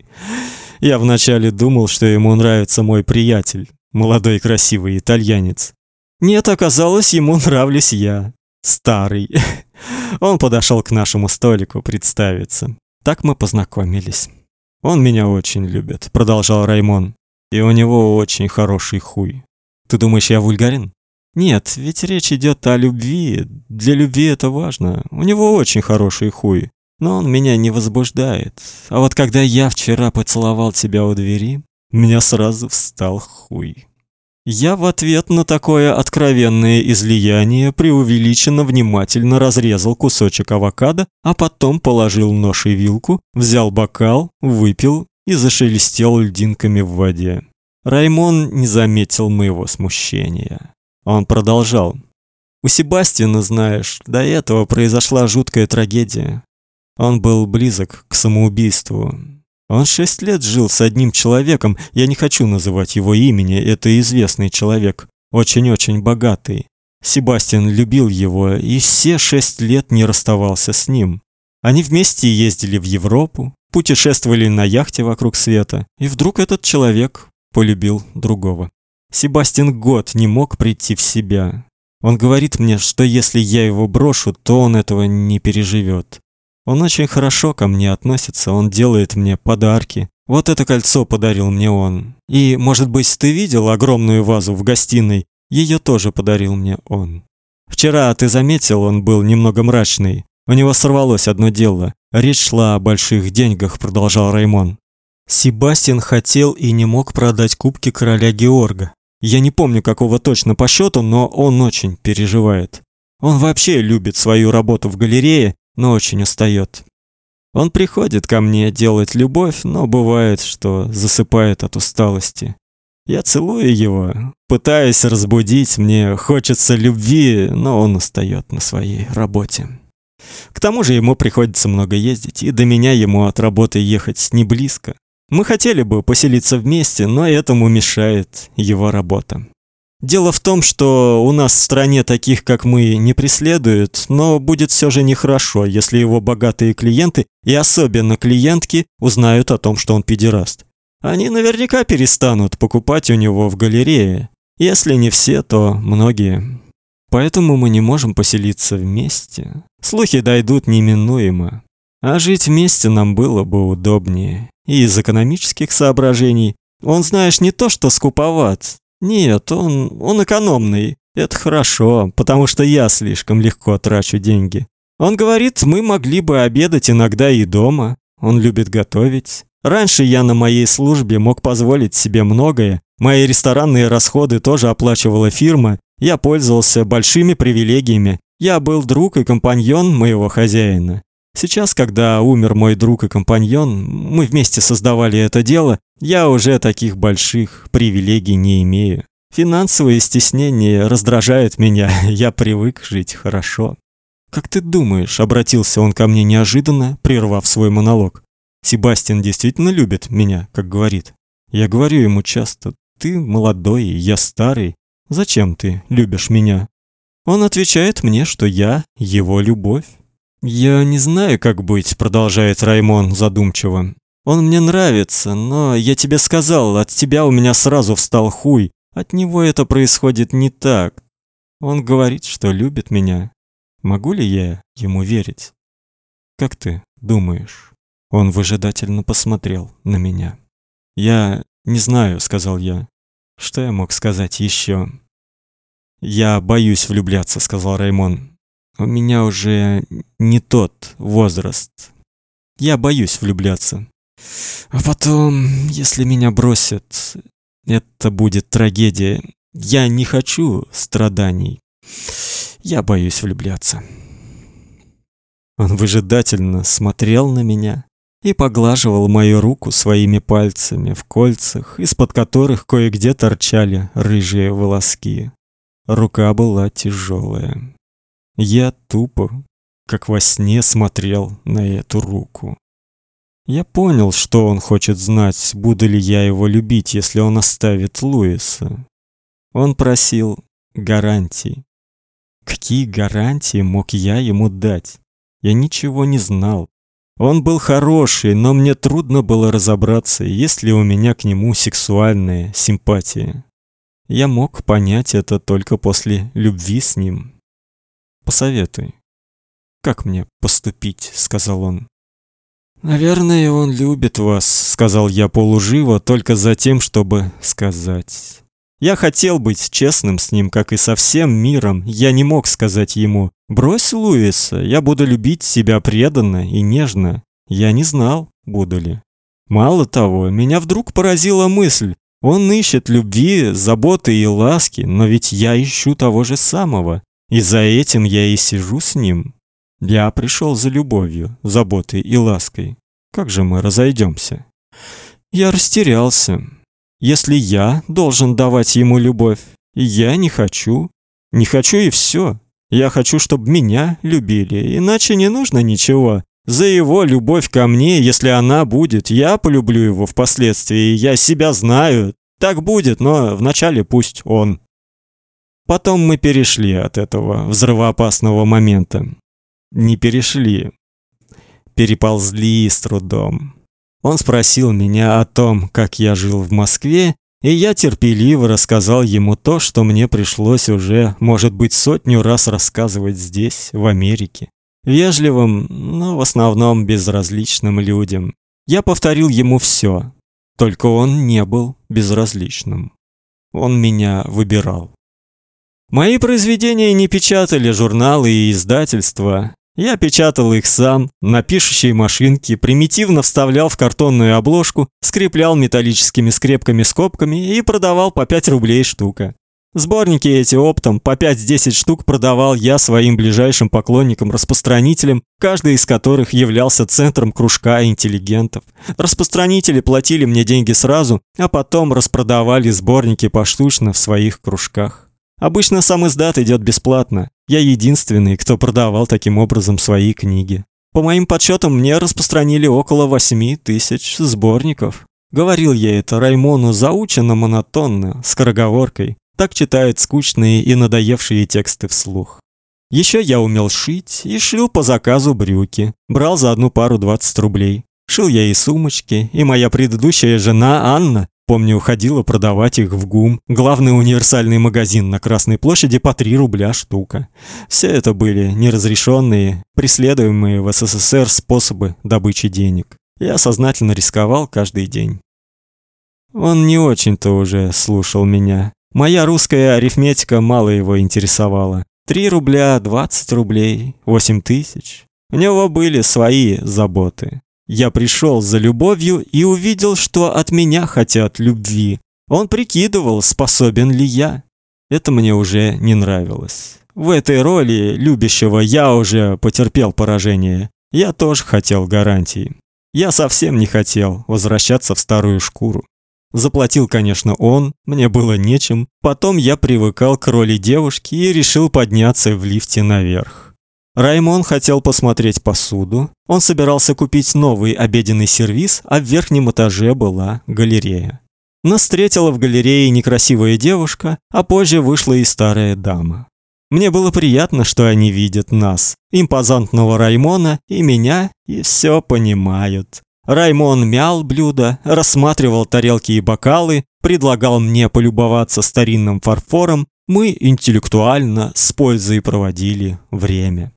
Я вначале думал, что ему нравится мой приятель, молодой красивый итальянец. Нет, оказалось, ему нравлюсь я, старый. Он подошел к нашему столику представиться. Так мы познакомились. Он меня очень любит, продолжал Раймон. И у него очень хороший хуй. Ты думаешь, я вульгарен? Нет, ведь речь идет о любви. Для любви это важно. У него очень хороший хуй. Но он меня не возбуждает. А вот когда я вчера поцеловал тебя у двери, меня сразу встал хуй. Я в ответ на такое откровенное излияние преувеличенно внимательно разрезал кусочек авокадо, а потом положил нож и вилку, взял бокал, выпил и зашелестел льдинками в воде. Раймон не заметил моего смущения. Он продолжал: "У Себастьяна, знаешь, до этого произошла жуткая трагедия. Он был близок к самоубийству. Он шесть лет жил с одним человеком, я не хочу называть его имени, это известный человек, очень-очень богатый. Себастьян любил его и все шесть лет не расставался с ним. Они вместе ездили в Европу, путешествовали на яхте вокруг света, и вдруг этот человек полюбил другого. Себастьян год не мог прийти в себя. Он говорит мне, что если я его брошу, то он этого не переживет. Он очень хорошо ко мне относится, он делает мне подарки. Вот это кольцо подарил мне он. И, может быть, ты видел огромную вазу в гостиной? Ее тоже подарил мне он. Вчера ты заметил, он был немного мрачный. У него сорвалось одно дело. Речь шла о больших деньгах, продолжал Раймон. Себастьян хотел и не мог продать кубки короля Георга. Я не помню какого точно по счету, но он очень переживает. Он вообще любит свою работу в галерее но очень устает. Он приходит ко мне делать любовь, но бывает, что засыпает от усталости. Я целую его, пытаюсь разбудить, мне хочется любви, но он устает на своей работе. К тому же ему приходится много ездить, и до меня ему от работы ехать не близко. Мы хотели бы поселиться вместе, но этому мешает его работа. Дело в том, что у нас в стране таких, как мы, не преследуют, но будет все же нехорошо, если его богатые клиенты, и особенно клиентки, узнают о том, что он педераст. Они наверняка перестанут покупать у него в галерее. Если не все, то многие. Поэтому мы не можем поселиться вместе. Слухи дойдут неминуемо. А жить вместе нам было бы удобнее. И из экономических соображений. Он, знаешь, не то что скуповат, нет, он он экономный. Это хорошо, потому что я слишком легко трачу деньги. Он говорит, мы могли бы обедать иногда и дома. Он любит готовить. Раньше я на моей службе мог позволить себе многое. Мои ресторанные расходы тоже оплачивала фирма. Я пользовался большими привилегиями. Я был друг и компаньон моего хозяина. Сейчас, когда умер мой друг и компаньон, мы вместе создавали это дело, я уже таких больших привилегий не имею. Финансовые стеснения раздражают меня, я привык жить хорошо. Как ты думаешь, обратился он ко мне неожиданно, прервав свой монолог. Себастьян действительно любит меня, как говорит. Я говорю ему часто: "Ты молодой, я старый. Зачем ты любишь меня?" Он отвечает мне, что я его любовь. Я не знаю, как быть, продолжает Раймон задумчиво. Он мне нравится, но я тебе сказал, от тебя у меня сразу встал хуй. От него это происходит не так. Он говорит, что любит меня. Могу ли я ему верить? Как ты думаешь? Он выжидательно посмотрел на меня. Я не знаю, сказал я. Что я мог сказать еще? Я боюсь влюбляться, сказал Раймон. У меня уже не тот возраст. Я боюсь влюбляться. А потом, если меня бросят, это будет трагедия. Я не хочу страданий. Я боюсь влюбляться. Он выжидательно смотрел на меня и поглаживал мою руку своими пальцами в кольцах, из-под которых кое-где торчали рыжие волоски. Рука была тяжелая. Я тупо, как во сне, смотрел на эту руку. Я понял, что он хочет знать, буду ли я его любить, если он оставит Луиса. Он просил гарантий. Какие гарантии мог я ему дать? Я ничего не знал. Он был хороший, но мне трудно было разобраться, есть ли у меня к нему сексуальная симпатия. Я мог понять это только после любви с ним. Посоветуй. Как мне поступить, сказал он. Наверное, он любит вас, сказал я полуживо, только за тем, чтобы сказать. Я хотел быть честным с ним, как и со всем миром. Я не мог сказать ему: "Брось Луиса, я буду любить себя преданно и нежно". Я не знал, буду ли. Мало того, меня вдруг поразила мысль: он ищет любви, заботы и ласки, но ведь я ищу того же самого. И за этим я и сижу с ним. Я пришел за любовью, заботой и лаской. Как же мы разойдемся? Я растерялся. Если я должен давать ему любовь, я не хочу. Не хочу и все. Я хочу, чтобы меня любили, иначе не нужно ничего. За его любовь ко мне, если она будет, я полюблю его впоследствии, я себя знаю. Так будет, но вначале пусть он. Потом мы перешли от этого взрывоопасного момента. Не перешли. Переползли с трудом. Он спросил меня о том, как я жил в Москве, и я терпеливо рассказал ему то, что мне пришлось уже, может быть, сотню раз рассказывать здесь, в Америке. Вежливым, но в основном безразличным людям. Я повторил ему все, только он не был безразличным. Он меня выбирал. Мои произведения не печатали журналы и издательства. Я печатал их сам, на пишущей машинке, примитивно вставлял в картонную обложку, скреплял металлическими скрепками-скобками и продавал по 5 рублей штука. Сборники эти оптом по 5-10 штук продавал я своим ближайшим поклонникам-распространителям, каждый из которых являлся центром кружка интеллигентов. Распространители платили мне деньги сразу, а потом распродавали сборники поштучно в своих кружках. Обычно сам издат идет бесплатно. Я единственный, кто продавал таким образом свои книги. По моим подсчетам, мне распространили около восьми тысяч сборников. Говорил я это Раймону заученно монотонно, скороговоркой. Так читают скучные и надоевшие тексты вслух. Еще я умел шить и шил по заказу брюки. Брал за одну пару 20 рублей. Шил я и сумочки, и моя предыдущая жена Анна Помню, ходила продавать их в ГУМ, главный универсальный магазин на Красной площади по 3 рубля штука. Все это были неразрешенные, преследуемые в СССР способы добычи денег. Я сознательно рисковал каждый день. Он не очень-то уже слушал меня. Моя русская арифметика мало его интересовала. 3 рубля, 20 рублей, 8 тысяч. У него были свои заботы. Я пришел за любовью и увидел, что от меня хотят любви. Он прикидывал, способен ли я. Это мне уже не нравилось. В этой роли любящего я уже потерпел поражение. Я тоже хотел гарантии. Я совсем не хотел возвращаться в старую шкуру. Заплатил, конечно, он, мне было нечем. Потом я привыкал к роли девушки и решил подняться в лифте наверх. Раймон хотел посмотреть посуду. Он собирался купить новый обеденный сервиз, а в верхнем этаже была галерея. Нас встретила в галерее некрасивая девушка, а позже вышла и старая дама. Мне было приятно, что они видят нас, импозантного Раймона и меня, и все понимают. Раймон мял блюда, рассматривал тарелки и бокалы, предлагал мне полюбоваться старинным фарфором, Мы интеллектуально с пользой проводили время.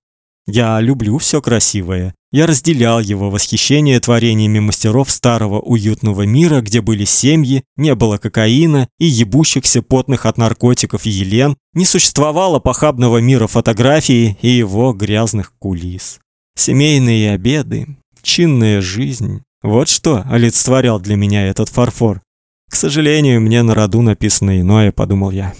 Я люблю все красивое. Я разделял его восхищение творениями мастеров старого уютного мира, где были семьи, не было кокаина и ебущихся потных от наркотиков елен, не существовало похабного мира фотографии и его грязных кулис. Семейные обеды, чинная жизнь. Вот что олицетворял для меня этот фарфор. К сожалению, мне на роду написано иное, подумал я.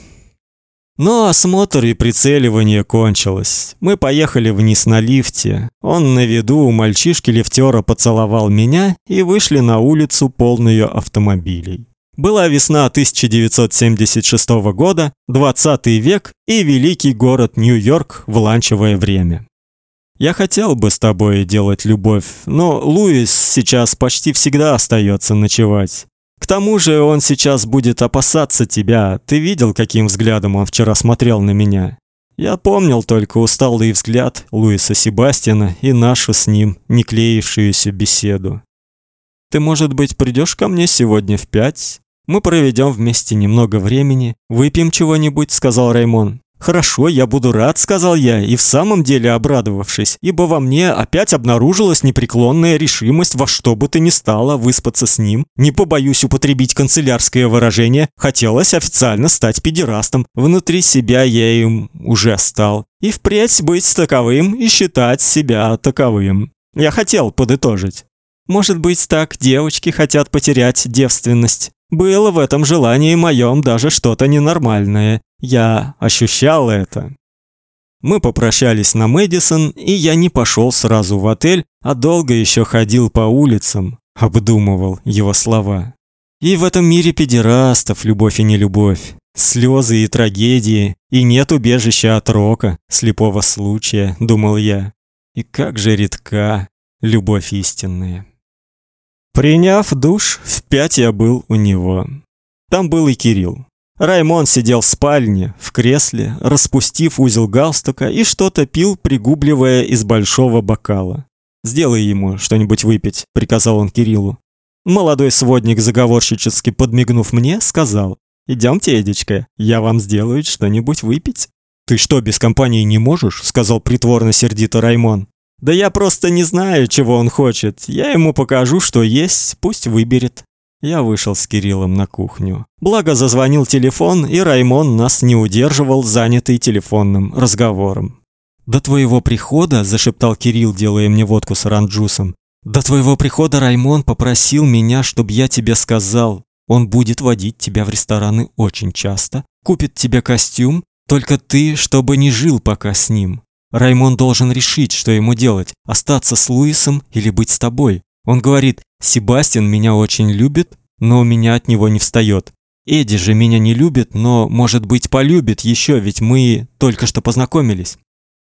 Но осмотр и прицеливание кончилось. Мы поехали вниз на лифте. Он на виду у мальчишки-лифтера поцеловал меня и вышли на улицу, полную автомобилей. Была весна 1976 года, 20 век и великий город Нью-Йорк в ланчевое время. Я хотел бы с тобой делать любовь, но Луис сейчас почти всегда остается ночевать. К тому же он сейчас будет опасаться тебя. Ты видел, каким взглядом он вчера смотрел на меня? Я помнил только усталый взгляд Луиса Себастьяна и нашу с ним не клеившуюся беседу. Ты, может быть, придешь ко мне сегодня в пять? Мы проведем вместе немного времени, выпьем чего-нибудь, сказал Раймон. Хорошо, я буду рад, сказал я, и в самом деле обрадовавшись, ибо во мне опять обнаружилась непреклонная решимость во что бы то ни стало выспаться с ним. Не побоюсь употребить канцелярское выражение, хотелось официально стать педерастом. Внутри себя я им уже стал. И впредь быть таковым и считать себя таковым. Я хотел подытожить. Может быть, так девочки хотят потерять девственность. Было в этом желании моем даже что-то ненормальное. Я ощущал это. Мы попрощались на Мэдисон, и я не пошел сразу в отель, а долго еще ходил по улицам, обдумывал его слова. И в этом мире педерастов любовь и не любовь, слезы и трагедии, и нет убежища от рока, слепого случая, думал я. И как же редка любовь истинная. Приняв душ, в пять я был у него. Там был и Кирилл. Раймон сидел в спальне, в кресле, распустив узел галстука и что-то пил, пригубливая из большого бокала. «Сделай ему что-нибудь выпить», — приказал он Кириллу. Молодой сводник, заговорщически подмигнув мне, сказал, «Идемте, Эдичка, я вам сделаю что-нибудь выпить». «Ты что, без компании не можешь?» — сказал притворно сердито Раймон. «Да я просто не знаю, чего он хочет. Я ему покажу, что есть, пусть выберет». Я вышел с Кириллом на кухню. Благо зазвонил телефон, и Раймон нас не удерживал, занятый телефонным разговором. «До твоего прихода», – зашептал Кирилл, делая мне водку с оранжусом, «до твоего прихода Раймон попросил меня, чтобы я тебе сказал. Он будет водить тебя в рестораны очень часто, купит тебе костюм, только ты, чтобы не жил пока с ним. Раймон должен решить, что ему делать – остаться с Луисом или быть с тобой. Он говорит, Себастьян меня очень любит, но у меня от него не встает. Эдди же меня не любит, но, может быть, полюбит еще, ведь мы только что познакомились.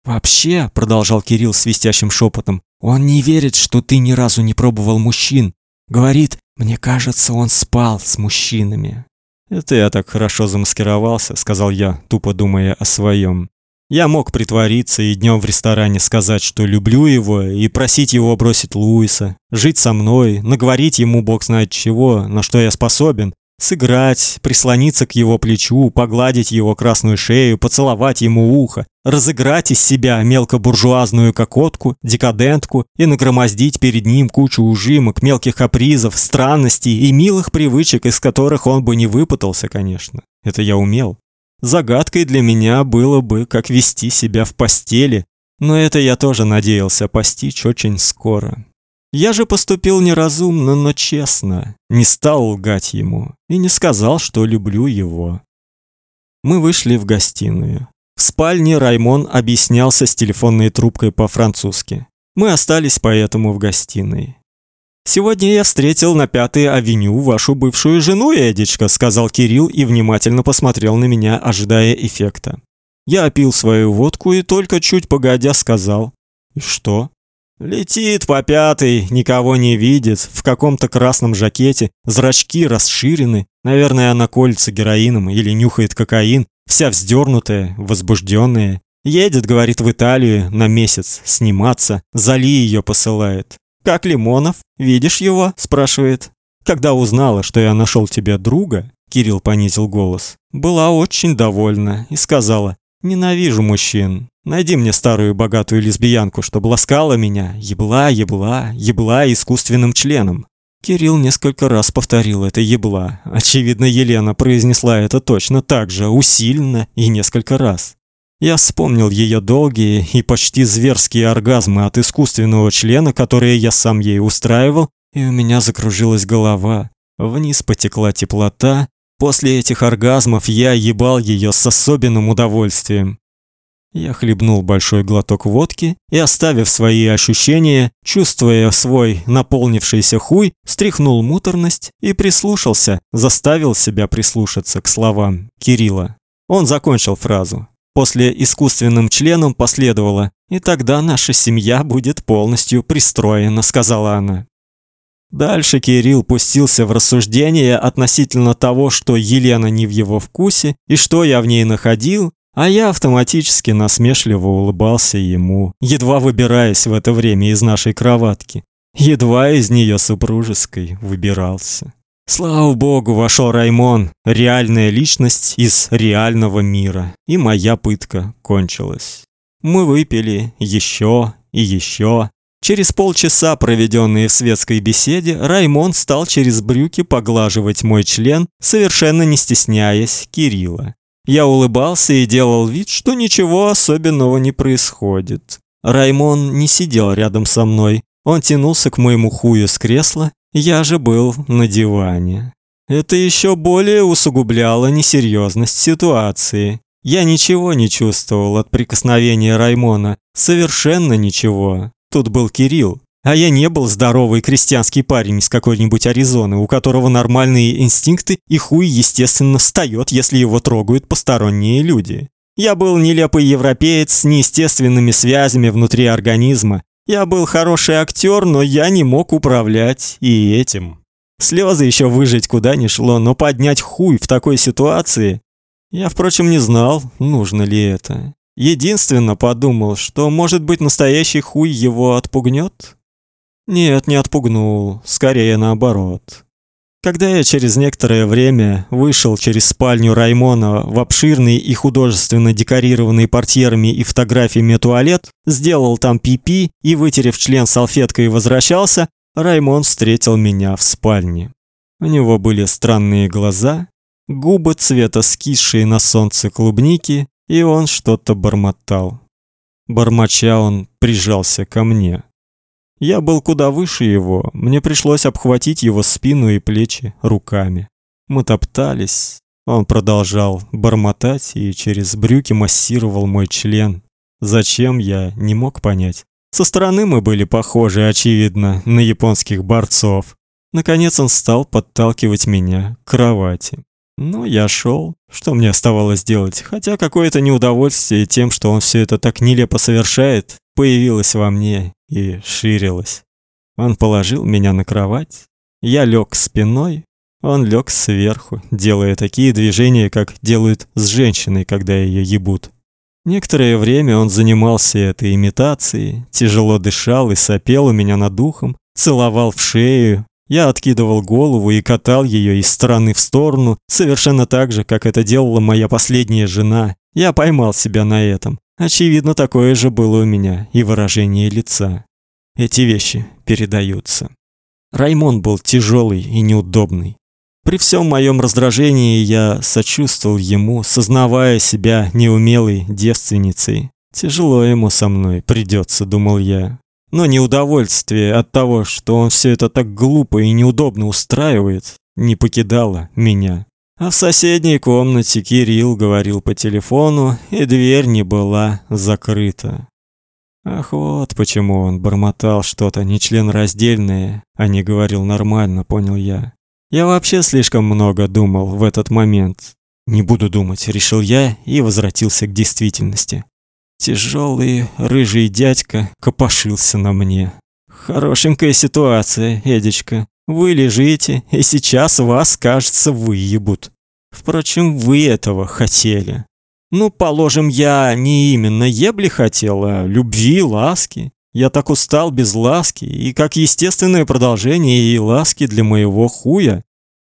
Вообще, продолжал Кирилл свистящим шепотом, он не верит, что ты ни разу не пробовал мужчин. Говорит, мне кажется, он спал с мужчинами. Это я так хорошо замаскировался, сказал я, тупо думая о своем. Я мог притвориться и днем в ресторане сказать, что люблю его, и просить его бросить Луиса, жить со мной, наговорить ему бог знает чего, на что я способен, сыграть, прислониться к его плечу, погладить его красную шею, поцеловать ему ухо, разыграть из себя мелкобуржуазную кокотку, декадентку и нагромоздить перед ним кучу ужимок, мелких капризов, странностей и милых привычек, из которых он бы не выпутался, конечно. Это я умел. Загадкой для меня было бы, как вести себя в постели, но это я тоже надеялся постичь очень скоро. Я же поступил неразумно, но честно, не стал лгать ему и не сказал, что люблю его. Мы вышли в гостиную. В спальне Раймон объяснялся с телефонной трубкой по-французски. Мы остались поэтому в гостиной. Сегодня я встретил на Пятой авеню вашу бывшую жену, Эдичка, сказал Кирилл и внимательно посмотрел на меня, ожидая эффекта. Я опил свою водку и только чуть погодя сказал: "И что?" Летит по пятой, никого не видит, в каком-то красном жакете, зрачки расширены, наверное, она колется героином или нюхает кокаин, вся вздернутая, возбужденная. Едет, говорит, в Италию на месяц сниматься, Зали ее посылает. Как Лимонов? Видишь его? спрашивает. Когда узнала, что я нашел тебе друга, Кирилл понизил голос. Была очень довольна и сказала: "Ненавижу мужчин. Найди мне старую богатую лесбиянку, чтобы ласкала меня, ебла, ебла, ебла искусственным членом". Кирилл несколько раз повторил это ебла. Очевидно, Елена произнесла это точно так же, усиленно и несколько раз. Я вспомнил ее долгие и почти зверские оргазмы от искусственного члена, которые я сам ей устраивал, и у меня закружилась голова. Вниз потекла теплота. После этих оргазмов я ебал ее с особенным удовольствием. Я хлебнул большой глоток водки и, оставив свои ощущения, чувствуя свой наполнившийся хуй, стряхнул муторность и прислушался, заставил себя прислушаться к словам Кирилла. Он закончил фразу. После искусственным членом последовало: "И тогда наша семья будет полностью пристроена", сказала она. Дальше Кирилл пустился в рассуждения относительно того, что Елена не в его вкусе и что я в ней находил, а я автоматически насмешливо улыбался ему, едва выбираясь в это время из нашей кроватки. Едва из нее супружеской выбирался. Слава богу, вошел Раймон, реальная личность из реального мира, и моя пытка кончилась. Мы выпили еще и еще. Через полчаса, проведенные в светской беседе, Раймон стал через брюки поглаживать мой член, совершенно не стесняясь Кирилла. Я улыбался и делал вид, что ничего особенного не происходит. Раймон не сидел рядом со мной. Он тянулся к моему хую с кресла я же был на диване. Это еще более усугубляло несерьезность ситуации. Я ничего не чувствовал от прикосновения Раймона, совершенно ничего. Тут был Кирилл, а я не был здоровый крестьянский парень из какой-нибудь Аризоны, у которого нормальные инстинкты и хуй, естественно, встает, если его трогают посторонние люди. Я был нелепый европеец с неестественными связями внутри организма, я был хороший актер, но я не мог управлять и этим. Слезы еще выжить куда ни шло, но поднять хуй в такой ситуации... Я, впрочем, не знал, нужно ли это. Единственно подумал, что, может быть, настоящий хуй его отпугнет. Нет, не отпугнул, скорее наоборот. Когда я через некоторое время вышел через спальню Раймона в обширный и художественно декорированный портьерами и фотографиями туалет, сделал там пипи и вытерев член салфеткой возвращался, Раймон встретил меня в спальне. У него были странные глаза, губы цвета скисшей на солнце клубники, и он что-то бормотал. Бормоча он прижался ко мне. Я был куда выше его, мне пришлось обхватить его спину и плечи руками. Мы топтались. Он продолжал бормотать и через брюки массировал мой член. Зачем я не мог понять. Со стороны мы были похожи, очевидно, на японских борцов. Наконец он стал подталкивать меня к кровати. Ну, я шел. Что мне оставалось делать? Хотя какое-то неудовольствие тем, что он все это так нелепо совершает, появилось во мне и ширилось. Он положил меня на кровать. Я лег спиной, он лег сверху, делая такие движения, как делают с женщиной, когда ее ебут. Некоторое время он занимался этой имитацией, тяжело дышал и сопел у меня над ухом, целовал в шею, я откидывал голову и катал ее из стороны в сторону, совершенно так же, как это делала моя последняя жена. Я поймал себя на этом. Очевидно, такое же было у меня и выражение лица. Эти вещи передаются. Раймон был тяжелый и неудобный. При всем моем раздражении я сочувствовал ему, сознавая себя неумелой девственницей. Тяжело ему со мной придется, думал я но неудовольствие от того, что он все это так глупо и неудобно устраивает, не покидало меня. А в соседней комнате Кирилл говорил по телефону, и дверь не была закрыта. Ах, вот почему он бормотал что-то нечленораздельное, а не говорил нормально, понял я. Я вообще слишком много думал в этот момент. Не буду думать, решил я и возвратился к действительности. Тяжелый рыжий дядька копошился на мне. Хорошенькая ситуация, Эдичка. Вы лежите, и сейчас вас, кажется, выебут. Впрочем, вы этого хотели. Ну, положим, я не именно ебли хотел, а любви, ласки. Я так устал без ласки, и как естественное продолжение и ласки для моего хуя.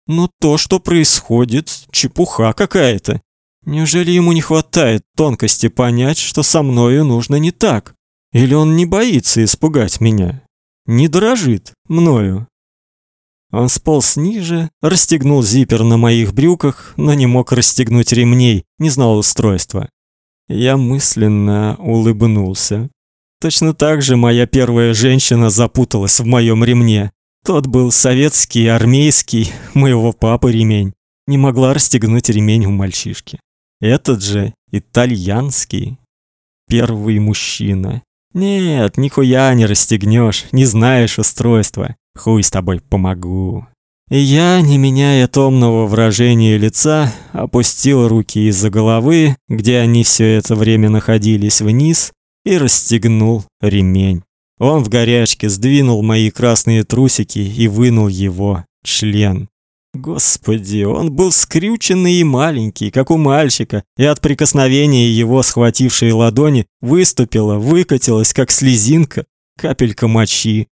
Но то, что происходит, чепуха какая-то. Неужели ему не хватает тонкости понять, что со мною нужно не так? Или он не боится испугать меня? Не дрожит мною? Он сполз ниже, расстегнул зиппер на моих брюках, но не мог расстегнуть ремней, не знал устройства. Я мысленно улыбнулся. Точно так же моя первая женщина запуталась в моем ремне. Тот был советский, армейский, моего папы ремень. Не могла расстегнуть ремень у мальчишки. Этот же итальянский. Первый мужчина. Нет, нихуя не расстегнешь, не знаешь устройства. Хуй с тобой помогу. И я, не меняя томного выражения лица, опустил руки из-за головы, где они все это время находились, вниз и расстегнул ремень. Он в горячке сдвинул мои красные трусики и вынул его член. Господи, он был скрюченный и маленький, как у мальчика, и от прикосновения его схватившей ладони выступила, выкатилась, как слезинка, капелька мочи.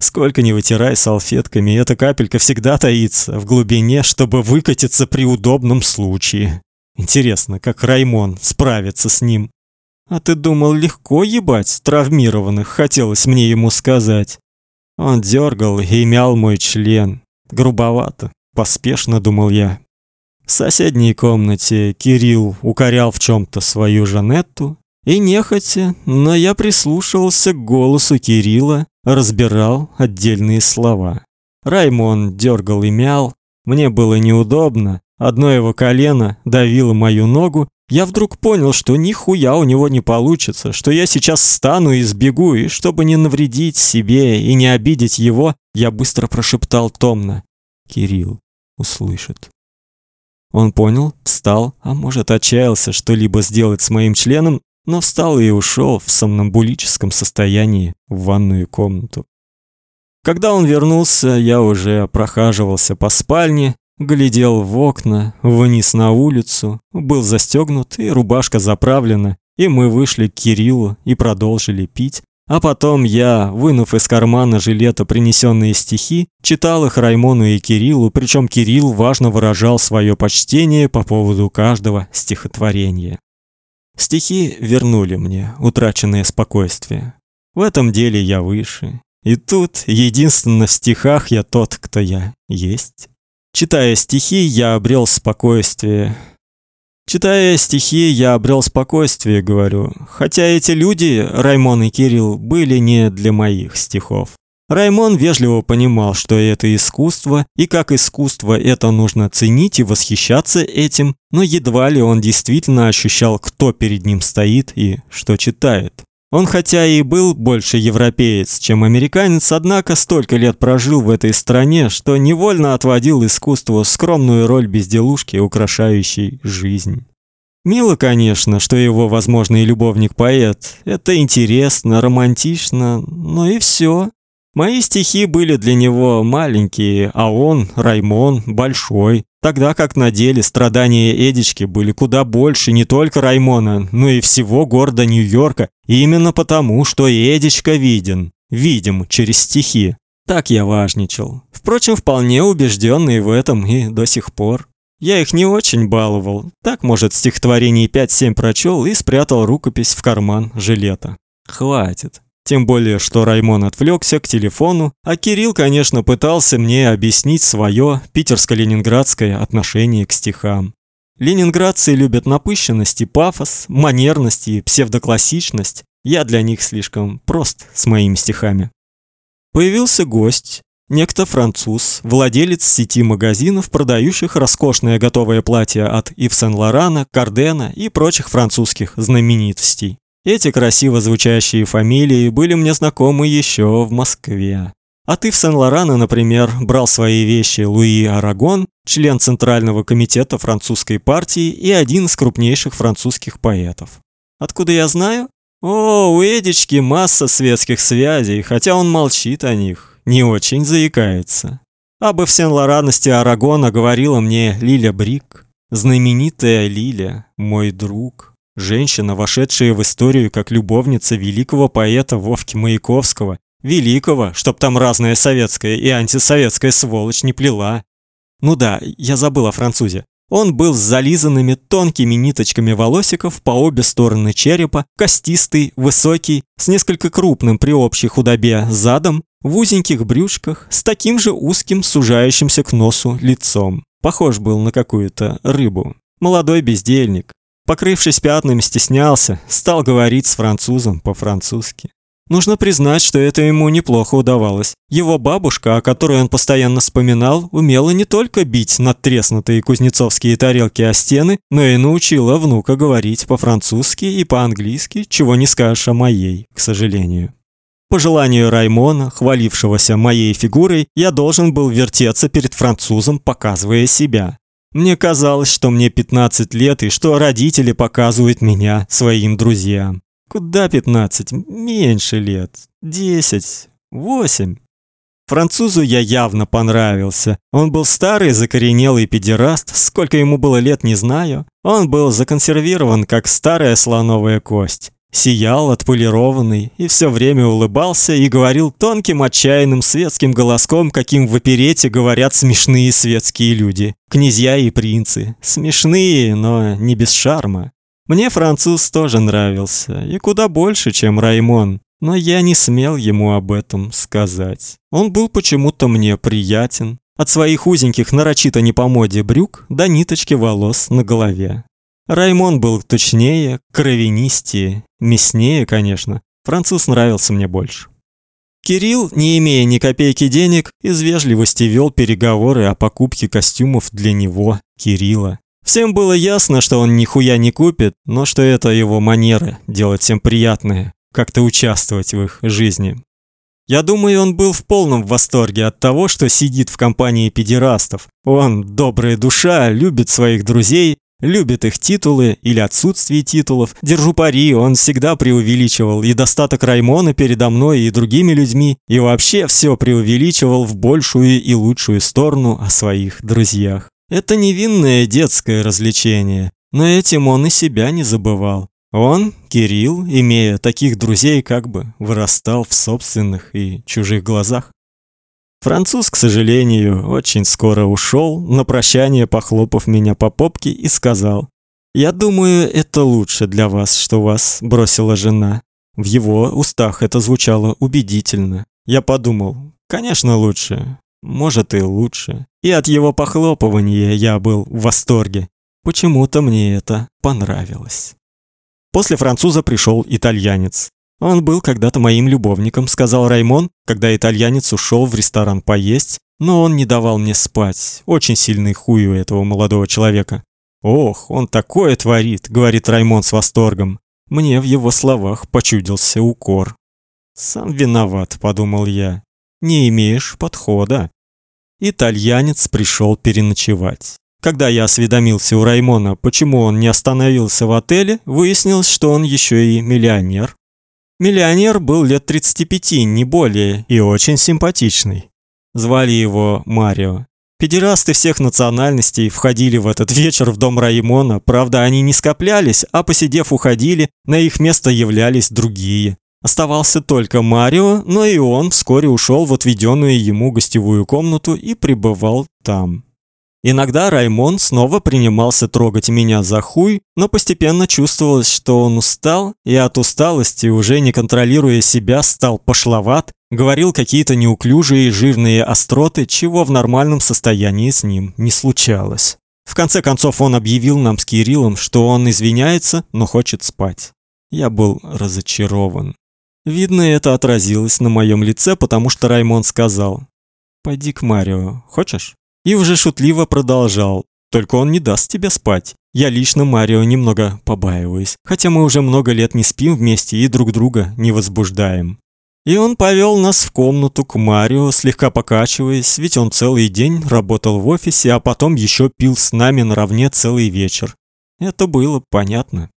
Сколько ни вытирай салфетками, эта капелька всегда таится в глубине, чтобы выкатиться при удобном случае. Интересно, как Раймон справится с ним. А ты думал, легко ебать травмированных, хотелось мне ему сказать. Он дергал и мял мой член. Грубовато, поспешно думал я. В соседней комнате Кирилл укорял в чем то свою Жанетту, и нехотя, но я прислушивался к голосу Кирилла, разбирал отдельные слова. Раймон дергал и мял, мне было неудобно, одно его колено давило мою ногу, я вдруг понял, что нихуя у него не получится, что я сейчас встану и сбегу, и чтобы не навредить себе и не обидеть его, я быстро прошептал томно: "Кирилл услышит". Он понял, встал, а может, отчаялся что-либо сделать с моим членом, но встал и ушел в сомнамбулическом состоянии в ванную комнату. Когда он вернулся, я уже прохаживался по спальне, глядел в окна, вниз на улицу, был застегнут и рубашка заправлена, и мы вышли к Кириллу и продолжили пить, а потом я, вынув из кармана жилета принесенные стихи, читал их Раймону и Кириллу, причем Кирилл важно выражал свое почтение по поводу каждого стихотворения. Стихи вернули мне утраченное спокойствие. В этом деле я выше. И тут, единственно в стихах я тот, кто я есть. Читая стихи, я обрел спокойствие. Читая стихи, я обрел спокойствие, говорю. Хотя эти люди, Раймон и Кирилл, были не для моих стихов. Раймон вежливо понимал, что это искусство, и как искусство это нужно ценить и восхищаться этим, но едва ли он действительно ощущал, кто перед ним стоит и что читает. Он хотя и был больше европеец, чем американец, однако столько лет прожил в этой стране, что невольно отводил искусству скромную роль безделушки, украшающей жизнь. Мило, конечно, что его возможный любовник поэт. Это интересно, романтично, но и все. Мои стихи были для него маленькие, а он, Раймон, большой. Тогда как на деле страдания Эдички были куда больше не только Раймона, но и всего города Нью-Йорка, именно потому, что Эдичка виден, видим через стихи. Так я важничал. Впрочем, вполне убежденный в этом и до сих пор. Я их не очень баловал. Так, может, стихотворений 5-7 прочел и спрятал рукопись в карман жилета. Хватит. Тем более, что Раймон отвлекся к телефону, а Кирилл, конечно, пытался мне объяснить свое питерско-ленинградское отношение к стихам. Ленинградцы любят напыщенность и пафос, манерность и псевдоклассичность. Я для них слишком прост с моими стихами. Появился гость, некто француз, владелец сети магазинов, продающих роскошное готовое платье от Ив Сен-Лорана, Кардена и прочих французских знаменитостей. Эти красиво звучащие фамилии были мне знакомы еще в Москве. От Ив Сен-Лорана, например, брал свои вещи Луи Арагон, член Центрального комитета французской партии и один из крупнейших французских поэтов. Откуда я знаю? О, у Эдички масса светских связей, хотя он молчит о них, не очень заикается. Об Ив Сен-Лораности Арагона говорила мне Лиля Брик, знаменитая Лиля, мой друг. Женщина, вошедшая в историю как любовница великого поэта Вовки Маяковского, великого, чтоб там разная советская и антисоветская сволочь не плела. Ну да, я забыл о французе. Он был с зализанными тонкими ниточками волосиков по обе стороны черепа, костистый, высокий, с несколько крупным при общей худобе задом, в узеньких брюшках, с таким же узким, сужающимся к носу лицом. Похож был на какую-то рыбу. Молодой бездельник. Покрывшись пятнами, стеснялся, стал говорить с французом по-французски. Нужно признать, что это ему неплохо удавалось. Его бабушка, о которой он постоянно вспоминал, умела не только бить надтреснутые кузнецовские тарелки о стены, но и научила внука говорить по-французски и по-английски, чего не скажешь о моей, к сожалению. По желанию Раймона, хвалившегося моей фигурой, я должен был вертеться перед французом, показывая себя. Мне казалось, что мне 15 лет и что родители показывают меня своим друзьям. Куда пятнадцать? Меньше лет. Десять. Восемь. Французу я явно понравился. Он был старый, закоренелый педераст, сколько ему было лет, не знаю. Он был законсервирован, как старая слоновая кость. Сиял, отполированный, и все время улыбался и говорил тонким, отчаянным светским голоском, каким в оперете говорят смешные светские люди. Князья и принцы. Смешные, но не без шарма. Мне француз тоже нравился, и куда больше, чем Раймон, но я не смел ему об этом сказать. Он был почему-то мне приятен, от своих узеньких нарочито не по моде брюк до ниточки волос на голове. Раймон был точнее, кровянистее, мяснее, конечно. Француз нравился мне больше. Кирилл, не имея ни копейки денег, из вежливости вел переговоры о покупке костюмов для него, Кирилла. Всем было ясно, что он нихуя не купит, но что это его манера делать всем приятное, как-то участвовать в их жизни. Я думаю, он был в полном восторге от того, что сидит в компании педерастов. Он, добрая душа, любит своих друзей, любит их титулы или отсутствие титулов. Держу пари, он всегда преувеличивал и достаток Раймона передо мной и другими людьми, и вообще все преувеличивал в большую и лучшую сторону о своих друзьях. Это невинное детское развлечение, но этим он и себя не забывал. Он, Кирилл, имея таких друзей, как бы вырастал в собственных и чужих глазах. Француз, к сожалению, очень скоро ушел, на прощание похлопав меня по попке и сказал: "Я думаю, это лучше для вас, что вас бросила жена". В его устах это звучало убедительно. Я подумал: "Конечно, лучше может и лучше. И от его похлопывания я был в восторге. Почему-то мне это понравилось. После француза пришел итальянец. Он был когда-то моим любовником, сказал Раймон, когда итальянец ушел в ресторан поесть, но он не давал мне спать. Очень сильный хуй у этого молодого человека. Ох, он такое творит, говорит Раймон с восторгом. Мне в его словах почудился укор. Сам виноват, подумал я не имеешь подхода. Итальянец пришел переночевать. Когда я осведомился у Раймона, почему он не остановился в отеле, выяснилось, что он еще и миллионер. Миллионер был лет 35, не более, и очень симпатичный. Звали его Марио. Педерасты всех национальностей входили в этот вечер в дом Раймона, правда, они не скоплялись, а посидев уходили, на их место являлись другие. Оставался только Марио, но и он вскоре ушел в отведенную ему гостевую комнату и пребывал там. Иногда Раймон снова принимался трогать меня за хуй, но постепенно чувствовалось, что он устал, и от усталости, уже не контролируя себя, стал пошловат, говорил какие-то неуклюжие жирные остроты, чего в нормальном состоянии с ним не случалось. В конце концов он объявил нам с Кириллом, что он извиняется, но хочет спать. Я был разочарован. Видно, это отразилось на моем лице, потому что Раймон сказал: "Пойди к Марио, хочешь?" И уже шутливо продолжал: "Только он не даст тебе спать. Я лично Марио немного побаиваюсь, хотя мы уже много лет не спим вместе и друг друга не возбуждаем". И он повел нас в комнату к Марио, слегка покачиваясь, ведь он целый день работал в офисе, а потом еще пил с нами наравне целый вечер. Это было понятно.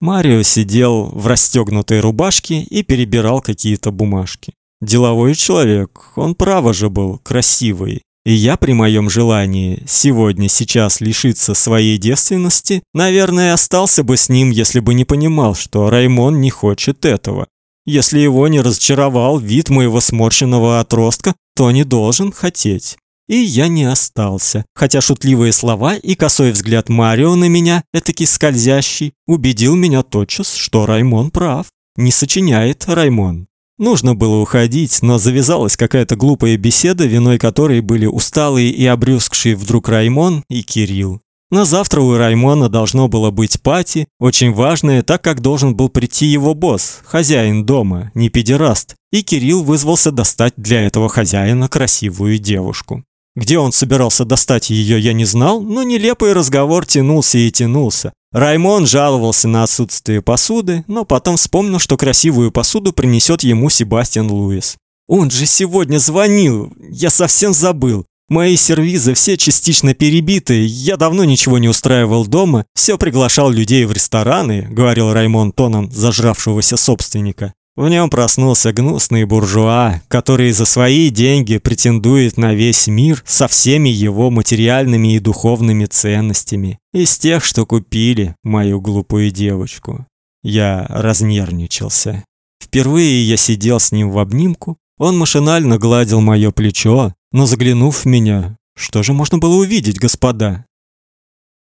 Марио сидел в расстегнутой рубашке и перебирал какие-то бумажки. Деловой человек, он право же был красивый. И я при моем желании сегодня сейчас лишиться своей девственности, наверное, остался бы с ним, если бы не понимал, что Раймон не хочет этого. Если его не разочаровал вид моего сморщенного отростка, то не должен хотеть. И я не остался, хотя шутливые слова и косой взгляд Марио на меня, этакий скользящий, убедил меня тотчас, что Раймон прав. Не сочиняет Раймон. Нужно было уходить, но завязалась какая-то глупая беседа, виной которой были усталые и обрюзгшие вдруг Раймон и Кирилл. На завтра у Раймона должно было быть пати, очень важное, так как должен был прийти его босс, хозяин дома, не педераст. И Кирилл вызвался достать для этого хозяина красивую девушку. Где он собирался достать ее, я не знал, но нелепый разговор тянулся и тянулся. Раймон жаловался на отсутствие посуды, но потом вспомнил, что красивую посуду принесет ему Себастьян Луис. Он же сегодня звонил. Я совсем забыл. Мои сервизы все частично перебиты. Я давно ничего не устраивал дома, все приглашал людей в рестораны, говорил Раймон тоном зажравшегося собственника. В нем проснулся гнусный буржуа, который за свои деньги претендует на весь мир со всеми его материальными и духовными ценностями, из тех, что купили мою глупую девочку. Я разнервничался. Впервые я сидел с ним в обнимку, он машинально гладил мое плечо, но заглянув в меня, что же можно было увидеть, господа?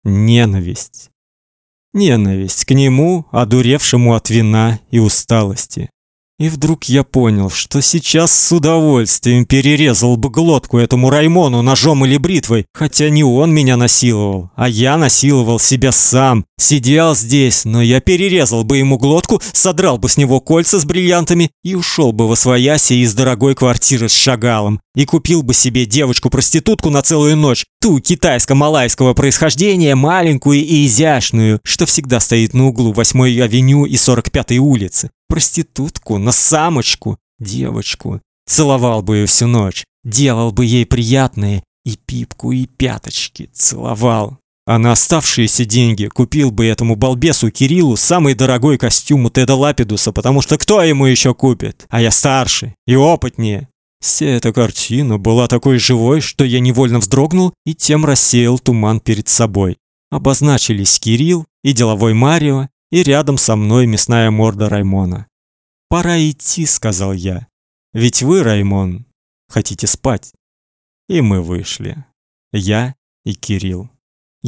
Ненависть. Ненависть к нему, одуревшему от вина и усталости. И вдруг я понял, что сейчас с удовольствием перерезал бы глотку этому Раймону ножом или бритвой, хотя не он меня насиловал, а я насиловал себя сам. Сидел здесь, но я перерезал бы ему глотку, содрал бы с него кольца с бриллиантами и ушел бы во свояси из дорогой квартиры с шагалом и купил бы себе девочку-проститутку на целую ночь, ту китайско-малайского происхождения, маленькую и изящную, что всегда стоит на углу 8-й авеню и 45-й улицы проститутку, на самочку, девочку. Целовал бы ее всю ночь, делал бы ей приятные и пипку, и пяточки целовал. А на оставшиеся деньги купил бы этому балбесу Кириллу самый дорогой костюм у Теда Лапидуса, потому что кто ему еще купит? А я старше и опытнее. Вся эта картина была такой живой, что я невольно вздрогнул и тем рассеял туман перед собой. Обозначились Кирилл и деловой Марио, и рядом со мной мясная морда Раймона. «Пора идти», — сказал я. «Ведь вы, Раймон, хотите спать». И мы вышли. Я и Кирилл.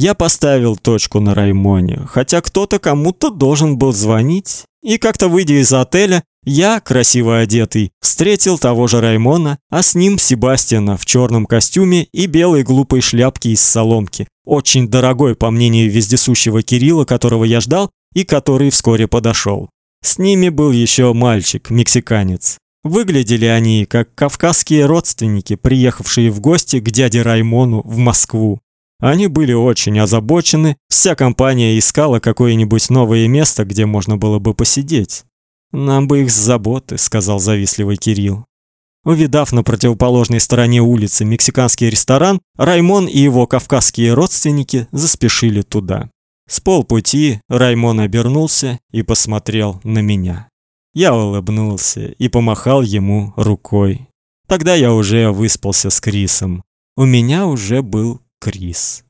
Я поставил точку на Раймоне, хотя кто-то кому-то должен был звонить. И как-то выйдя из отеля, я, красиво одетый, встретил того же Раймона, а с ним Себастьяна в черном костюме и белой глупой шляпке из соломки. Очень дорогой, по мнению вездесущего Кирилла, которого я ждал, и который вскоре подошел. С ними был еще мальчик, мексиканец. Выглядели они как кавказские родственники, приехавшие в гости к дяде Раймону в Москву. Они были очень озабочены, вся компания искала какое-нибудь новое место, где можно было бы посидеть. Нам бы их с заботы, сказал завистливый Кирилл. Увидав на противоположной стороне улицы мексиканский ресторан, Раймон и его кавказские родственники заспешили туда. С полпути Раймон обернулся и посмотрел на меня. Я улыбнулся и помахал ему рукой. Тогда я уже выспался с Крисом. У меня уже был Крис.